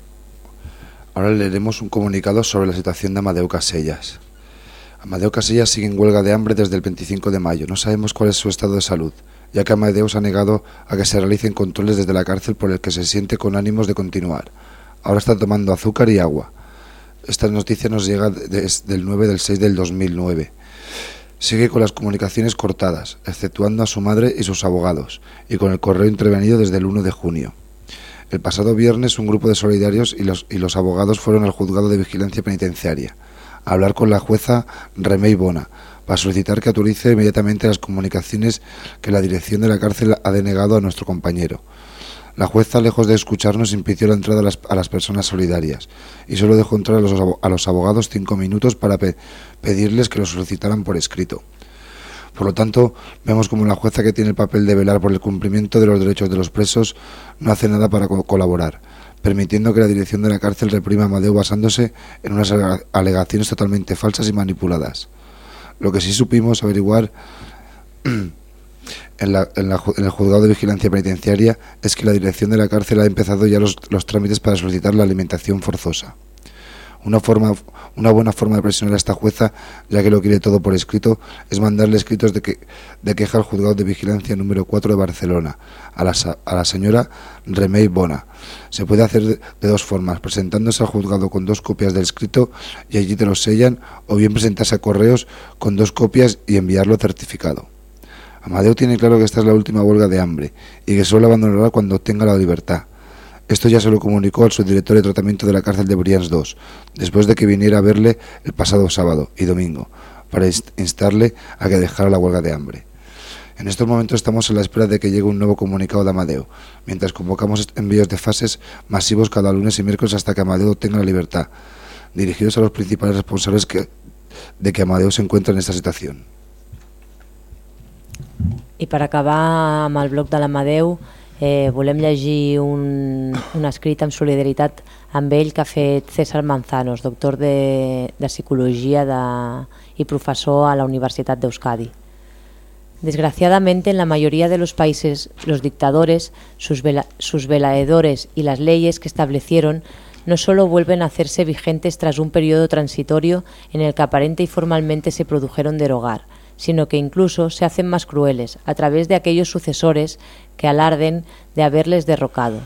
Ahora leeremos un comunicado sobre la situación de Amadeo Casellas. Amadeo Casellas sigue en huelga de hambre desde el 25 de mayo. No sabemos cuál es su estado de salud, ya que Amadeo ha negado a que se realicen controles desde la cárcel por el que se siente con ánimos de continuar. Ahora está tomando azúcar y agua. Esta noticia nos llega desde el 9 del 6 del 2009. Sigue con las comunicaciones cortadas, exceptuando a su madre y sus abogados, y con el correo intervenido desde el 1 de junio. El pasado viernes un grupo de solidarios y los, y los abogados fueron al juzgado de vigilancia penitenciaria a hablar con la jueza Remey Bona para solicitar que autorice inmediatamente las comunicaciones que la dirección de la cárcel ha denegado a nuestro compañero. La jueza, lejos de escucharnos, impidió la entrada a las, personas solidarias y solo dejó entrar a los, a los abogados cinco minutos para pe- pedirles que lo solicitaran por escrito. Por lo tanto, vemos como la jueza que tiene el papel de velar por el cumplimiento de los derechos de los presos no hace nada para co- colaborar, permitiendo que la dirección de la cárcel reprima a Amadeo basándose en unas alega- alegaciones totalmente falsas y manipuladas. Lo que sí supimos averiguar en, el juzgado de vigilancia penitenciaria es que la dirección de la cárcel ha empezado ya los, trámites para solicitar la alimentación forzosa. Una, forma, una buena forma de presionar a esta jueza, ya que lo quiere todo por escrito, es mandarle escritos de, que, de queja al juzgado de vigilancia número 4 de Barcelona, a la, sa- a la señora Remey Bona. Se puede hacer de, de dos formas, presentándose al juzgado con dos copias del escrito y allí te lo sellan, o bien presentarse a correos con dos copias y enviarlo certificado. Amadeo tiene claro que esta es la última huelga de hambre y que solo abandonará cuando obtenga la libertad. Esto ya se lo comunicó al subdirector de tratamiento de la cárcel de Brians II, después de que viniera a verle el pasado sábado y domingo, para inst- instarle a que dejara la huelga de hambre. En estos momentos estamos a la espera de que llegue un nuevo comunicado de Amadeo, mientras convocamos envíos de fases masivos cada lunes y miércoles hasta que Amadeo obtenga la libertad, dirigidos a los principales responsables de que Amadeo se encuentra en esta situación. I per acabar amb el bloc de l'Amadeu, eh, volem llegir un, un escrit amb solidaritat amb ell que ha fet César Manzanos, doctor de, de Psicologia de, y profesor a la Universitat d'Euskadi. Desgraciadamente, en la mayoría de los países, los dictadores, sus, vela- sus veladores y las leyes que establecieron no solo vuelven a hacerse vigentes tras un periodo transitorio en el que aparente y formalmente se produjeron derogar, sino que incluso se hacen más crueles a través de aquellos sucesores que alarden de haberles derrocado.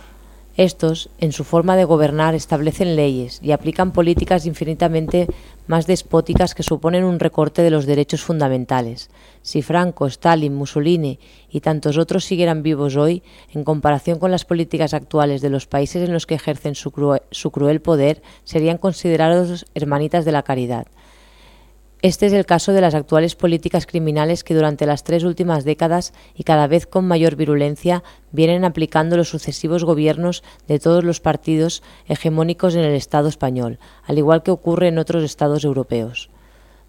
Estos, en su forma de gobernar, establecen leyes y aplican políticas infinitamente más despóticas que suponen un recorte de los derechos fundamentales. Si Franco, Stalin, Mussolini y tantos otros siguieran vivos hoy, en comparación con las políticas actuales de los países en los que ejercen su, crue- su cruel poder, serían considerados hermanitas de la caridad. Este es el caso de las actuales políticas criminales que durante las tres últimas décadas y cada vez con mayor virulencia vienen aplicando los sucesivos gobiernos de todos los partidos hegemónicos en el Estado español, al igual que ocurre en otros estados europeos.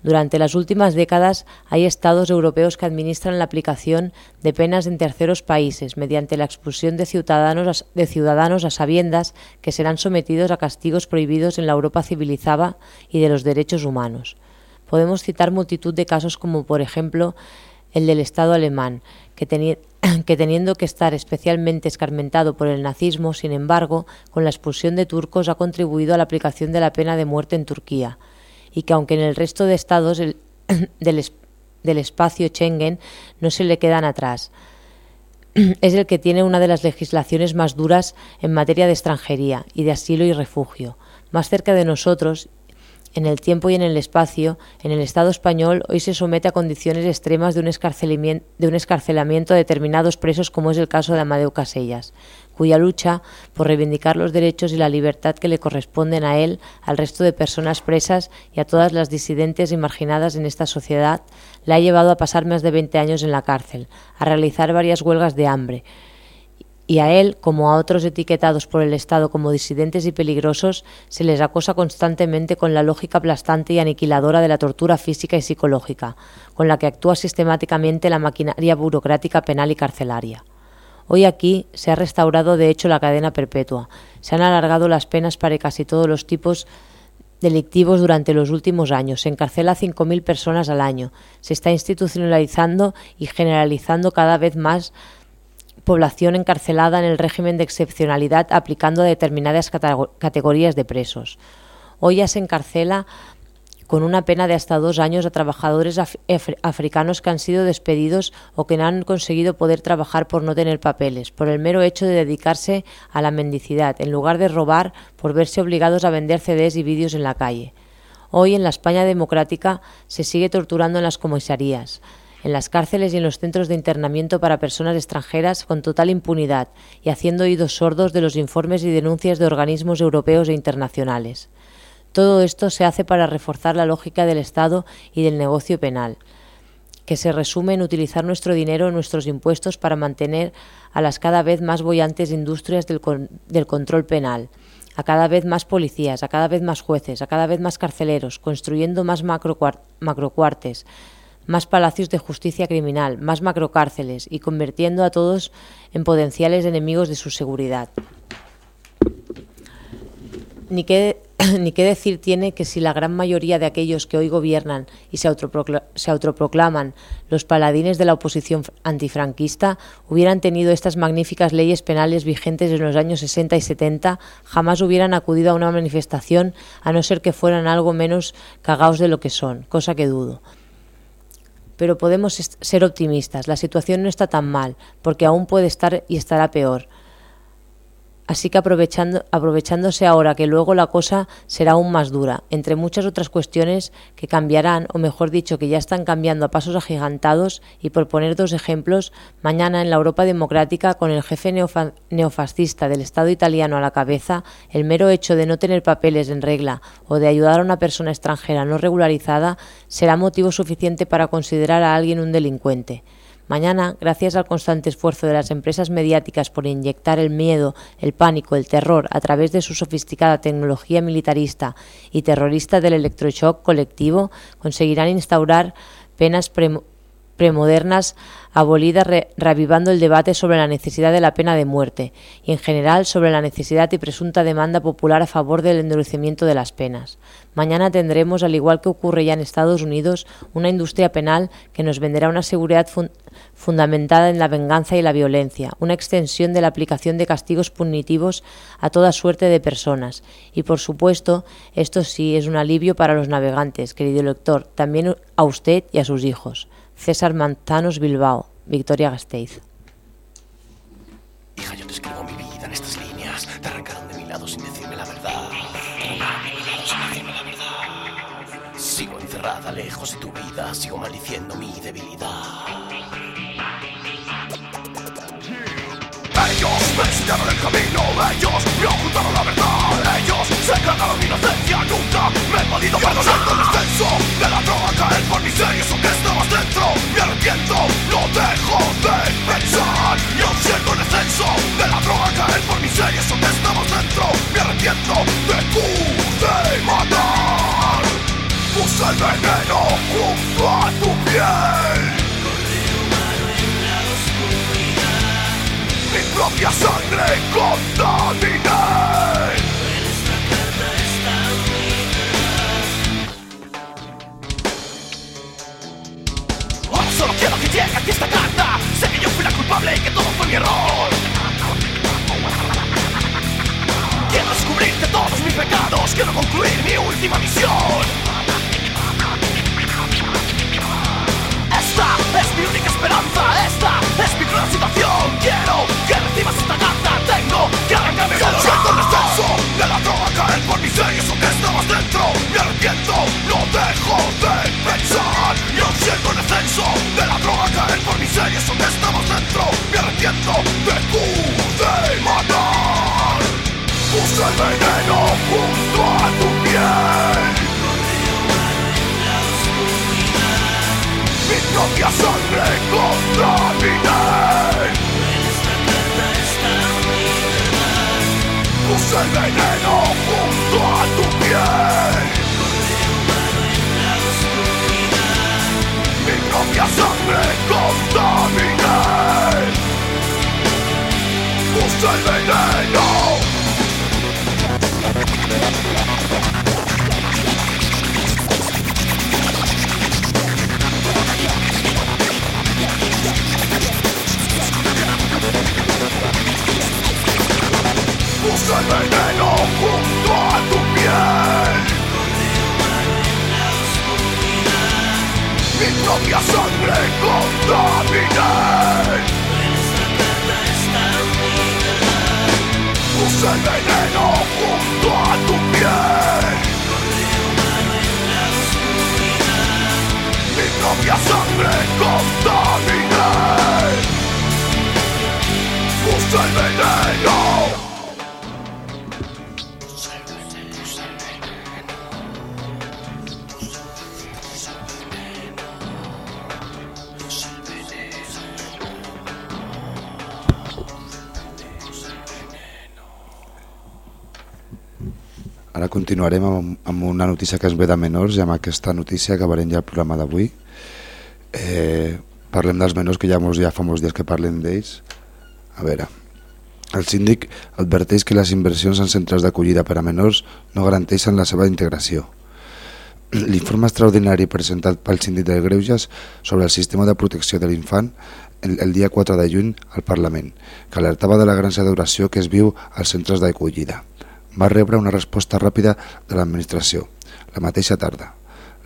Durante las últimas décadas hay estados europeos que administran la aplicación de penas en terceros países mediante la expulsión de ciudadanos, a- de ciudadanos a sabiendas que serán sometidos a castigos prohibidos en la Europa civilizada y de los derechos humanos. Podemos citar multitud de casos como por ejemplo el del Estado alemán, que, teni- que teniendo que estar especialmente escarmentado por el nazismo, sin embargo, con la expulsión de turcos ha contribuido a la aplicación de la pena de muerte en Turquía, y que aunque en el resto de estados el- del, del espacio Schengen no se le quedan atrás, es el que tiene una de las legislaciones más duras en materia de extranjería y de asilo y refugio. Más cerca de nosotros en el tiempo y en el espacio, en el Estado español hoy se somete a condiciones extremas de un, escarcelamiento, a determinados presos, como es el caso de Amadeu Casellas, cuya lucha por reivindicar los derechos y la libertad que le corresponden a él, al resto de personas presas y a todas las disidentes y marginadas en esta sociedad, la ha llevado a pasar más de 20 años en la cárcel, a realizar varias huelgas de hambre, y a él, como a otros etiquetados por el Estado como disidentes y peligrosos, se les acosa constantemente con la lógica aplastante y aniquiladora de la tortura física y psicológica, con la que actúa sistemáticamente la maquinaria burocrática penal y carcelaria. Hoy aquí se ha restaurado de hecho la cadena perpetua, se han alargado las penas para casi todos los tipos delictivos durante los últimos años. Se encarcela a 5.000 personas al año. Se está institucionalizando y generalizando cada vez más población encarcelada en el régimen de excepcionalidad aplicando a determinadas categorías de presos. Hoy ya se encarcela con una pena de hasta dos años a trabajadores af africanos que han sido despedidos o que no han conseguido poder trabajar por no tener papeles, por el mero hecho de dedicarse a la mendicidad, en lugar de robar por verse obligados a vender CDs y vídeos en la calle. Hoy en la España democrática se sigue torturando en las comisarías en las cárceles y en los centros de internamiento para personas extranjeras con total impunidad y haciendo oídos sordos de los informes y denuncias de organismos europeos e internacionales. Todo esto se hace para reforzar la lógica del Estado y del negocio penal, que se resume en utilizar nuestro dinero, nuestros impuestos, para mantener a las cada vez más bollantes industrias del control penal, a cada vez más policías, a cada vez más jueces, a cada vez más carceleros, construyendo más macrocuartes, más palacios de justicia criminal, más macrocárceles y convirtiendo a todos en potenciales enemigos de su seguridad. Ni qué, ni qué decir tiene que si la gran mayoría de aquellos que hoy gobiernan y se, se autoproclaman los paladines de la oposición antifranquista hubieran tenido estas magníficas leyes penales vigentes en los años 60 y 70, jamás hubieran acudido a una manifestación a no ser que fueran algo menos cagaos de lo que son, cosa que dudo pero podemos ser optimistas. La situación no está tan mal, porque aún puede estar y estará peor. Así que aprovechando, aprovechándose ahora que luego la cosa será aún más dura, entre muchas otras cuestiones que cambiarán, o mejor dicho, que ya están cambiando a pasos agigantados, y por poner dos ejemplos, mañana en la Europa democrática, con el jefe neofa neofascista del Estado italiano a la cabeza, el mero hecho de no tener papeles en regla o de ayudar a una persona extranjera no regularizada será motivo suficiente para considerar a alguien un delincuente. Mañana, gracias al constante esfuerzo de las empresas mediáticas por inyectar el miedo, el pánico, el terror a través de su sofisticada tecnología militarista y terrorista del electroshock colectivo, conseguirán instaurar penas premodernas abolidas re reavivando el debate sobre la necesidad de la pena de muerte y en general sobre la necesidad y presunta demanda popular a favor del endurecimiento de las penas. Mañana tendremos, al igual que ocurre ya en Estados Unidos, una industria penal que nos venderá una seguridad fun fundamentada en la venganza y la violencia, una extensión de la aplicación de castigos punitivos a toda suerte de personas. Y por supuesto, esto sí es un alivio para los navegantes, querido lector, también a usted y a sus hijos. César Manzanos Bilbao, Victoria Gasteiz. Hija, yo te escribo mi vida en estas líneas. Te arrancaron de mi lado sin decirme la verdad. Sigo encerrada lejos de tu vida. Sigo maldiciendo mi debilidad. Ellos me enseñaron el camino, ellos me ocultaron la verdad, se cargaron mi inocencia, nunca me he podido perdonar el descenso de la droga caer por mi ser y eso que estabas dentro, me arrepiento, no dejo de pensar, y aún siento el descenso de la droga caer por mi ser y eso que estabas dentro, me arrepiento de pude matar, puse el veneno junto a tu piel. mi propia sangre contaminé. y esta carta. Sé que yo fui la culpable y que todo fue mi error. Quiero descubrirte todos mis pecados. Quiero concluir mi última misión. Esta es mi única esperanza. Esta es mi cruel situación. Quiero que recibas esta carta. Tengo que arrancarme mi dolor el descenso de la droga caer por mis series que estabas dentro. Me arrepiento, no dejo de pensar. Yo siento el descenso de la caer por miserias donde estamos dentro. Me arrepiento de tu demanar Puse el veneno junto a tu piel. Mi propia sangre contaminé Puse el veneno junto a tu piel. Propia sangre contaminé Puse el veneno. Puse el veneno junto a tu piel Mi propia sangre contaminé. Puse el veneno junto a tu piel. Mi propia sangre contaminé. Puse el veneno Ara continuarem amb, amb una notícia que es ve de menors i amb aquesta notícia acabarem ja el programa d'avui. Eh, parlem dels menors que ja, mos, ja fa molts dies que parlem d'ells. A veure, el síndic adverteix que les inversions en centres d'acollida per a menors no garanteixen la seva integració. L'informe extraordinari presentat pel síndic de Greuges sobre el sistema de protecció de l'infant el, el dia 4 de juny al Parlament, que alertava de la gran saturació que es viu als centres d'acollida va rebre una resposta ràpida de l'administració, la mateixa tarda.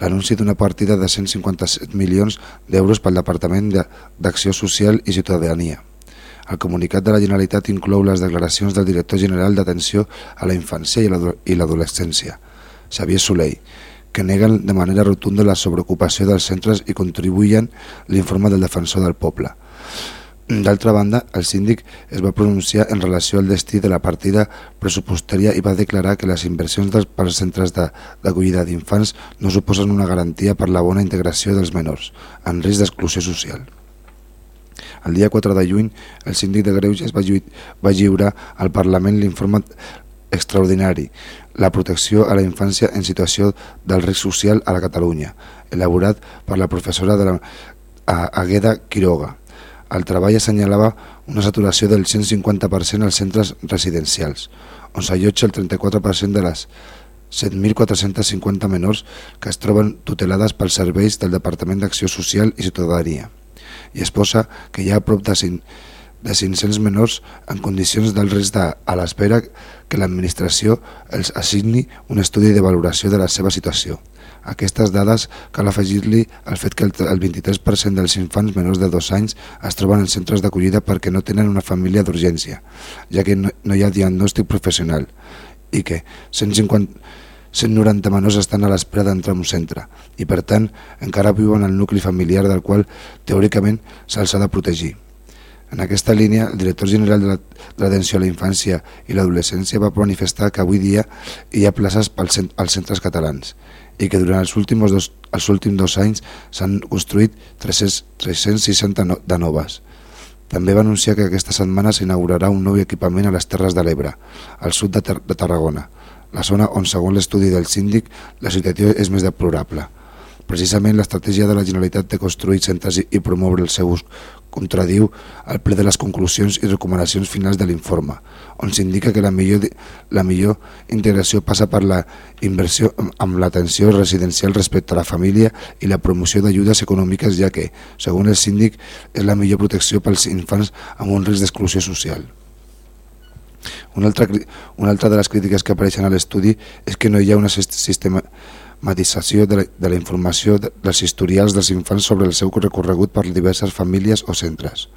L'anunci d'una partida de 157 milions d'euros pel Departament d'Acció Social i Ciutadania. El comunicat de la Generalitat inclou les declaracions del director general d'Atenció a la Infància i l'Adolescència, Xavier Soleil, que neguen de manera rotunda la sobreocupació dels centres i contribuïen l'informe del defensor del poble. D'altra banda, el síndic es va pronunciar en relació al destí de la partida pressupostària i va declarar que les inversions dels, pels centres d'acollida d'infants no suposen una garantia per la bona integració dels menors, en risc d'exclusió social. El dia 4 de juny, el síndic de Greuges va, va lliurar al Parlament l'informe extraordinari la protecció a la infància en situació del risc social a la Catalunya, elaborat per la professora de la Agueda Quiroga, el treball assenyalava una saturació del 150% als centres residencials, on s'allotja el 34% de les 7.450 menors que es troben tutelades pels serveis del Departament d'Acció Social i Ciutadania. I es posa que hi ha prop de, 5, de 500 menors en condicions del risc de, a l'espera que l'administració els assigni un estudi de valoració de la seva situació. Aquestes dades cal afegir-li el fet que el 23% dels infants menors de dos anys es troben en centres d'acollida perquè no tenen una família d'urgència, ja que no, no hi ha diagnòstic professional, i que 150, 190 menors estan a l'espera d'entrar en un centre i, per tant, encara viuen el nucli familiar del qual, teòricament, se'ls ha de protegir. En aquesta línia, el director general de l'Atenció a la Infància i l'Adolescència va manifestar que avui dia hi ha places als centres catalans i que durant els últims dos, els últims dos anys s'han construït 300, 360 no, de noves. També va anunciar que aquesta setmana s'inaugurarà un nou equipament a les Terres de l'Ebre, al sud de, Ter de Tarragona, la zona on, segons l'estudi del síndic, la situació és més deplorable. Precisament l'estratègia de la Generalitat de construir centres i promoure el seu ús contradiu el ple de les conclusions i recomanacions finals de l'informe, on s'indica que la millor, la millor integració passa per la inversió amb l'atenció residencial respecte a la família i la promoció d'ajudes econòmiques, ja que, segons el síndic, és la millor protecció pels infants amb un risc d'exclusió social. Una altra, una altra de les crítiques que apareixen a l'estudi és que no hi ha un sistema matització de la, de la informació dels historials dels infants sobre el seu recorregut per diverses famílies o centres,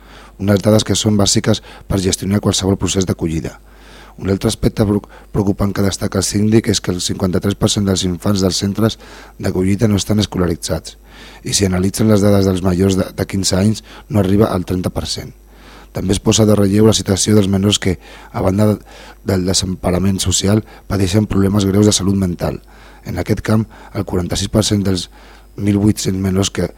unes dades que són bàsiques per gestionar qualsevol procés d'acollida. Un altre aspecte preocupant que destaca el síndic és que el 53% dels infants dels centres d'acollida no estan escolaritzats i si analitzen les dades dels majors de, de 15 anys no arriba al 30%. També es posa de relleu la situació dels menors que, a banda del desemparament social, pateixen problemes greus de salut mental, en aquest camp, el 46% dels 1.800 menors que,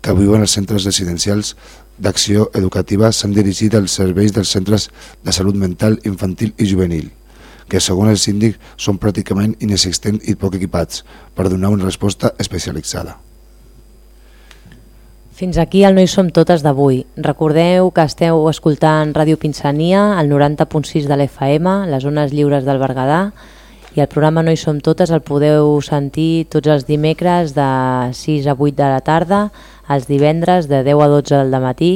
que viuen als centres residencials d'acció educativa s'han dirigit als serveis dels centres de salut mental infantil i juvenil, que segons el síndic són pràcticament inexistents i poc equipats per donar una resposta especialitzada. Fins aquí el No hi som totes d'avui. Recordeu que esteu escoltant Ràdio Pinsania, al 90.6 de l'FM, les zones lliures del Berguedà, i el programa No hi som totes el podeu sentir tots els dimecres de 6 a 8 de la tarda, els divendres de 10 a 12 del matí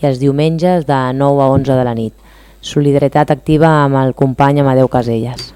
i els diumenges de 9 a 11 de la nit. Solidaritat activa amb el company Amadeu Caselles.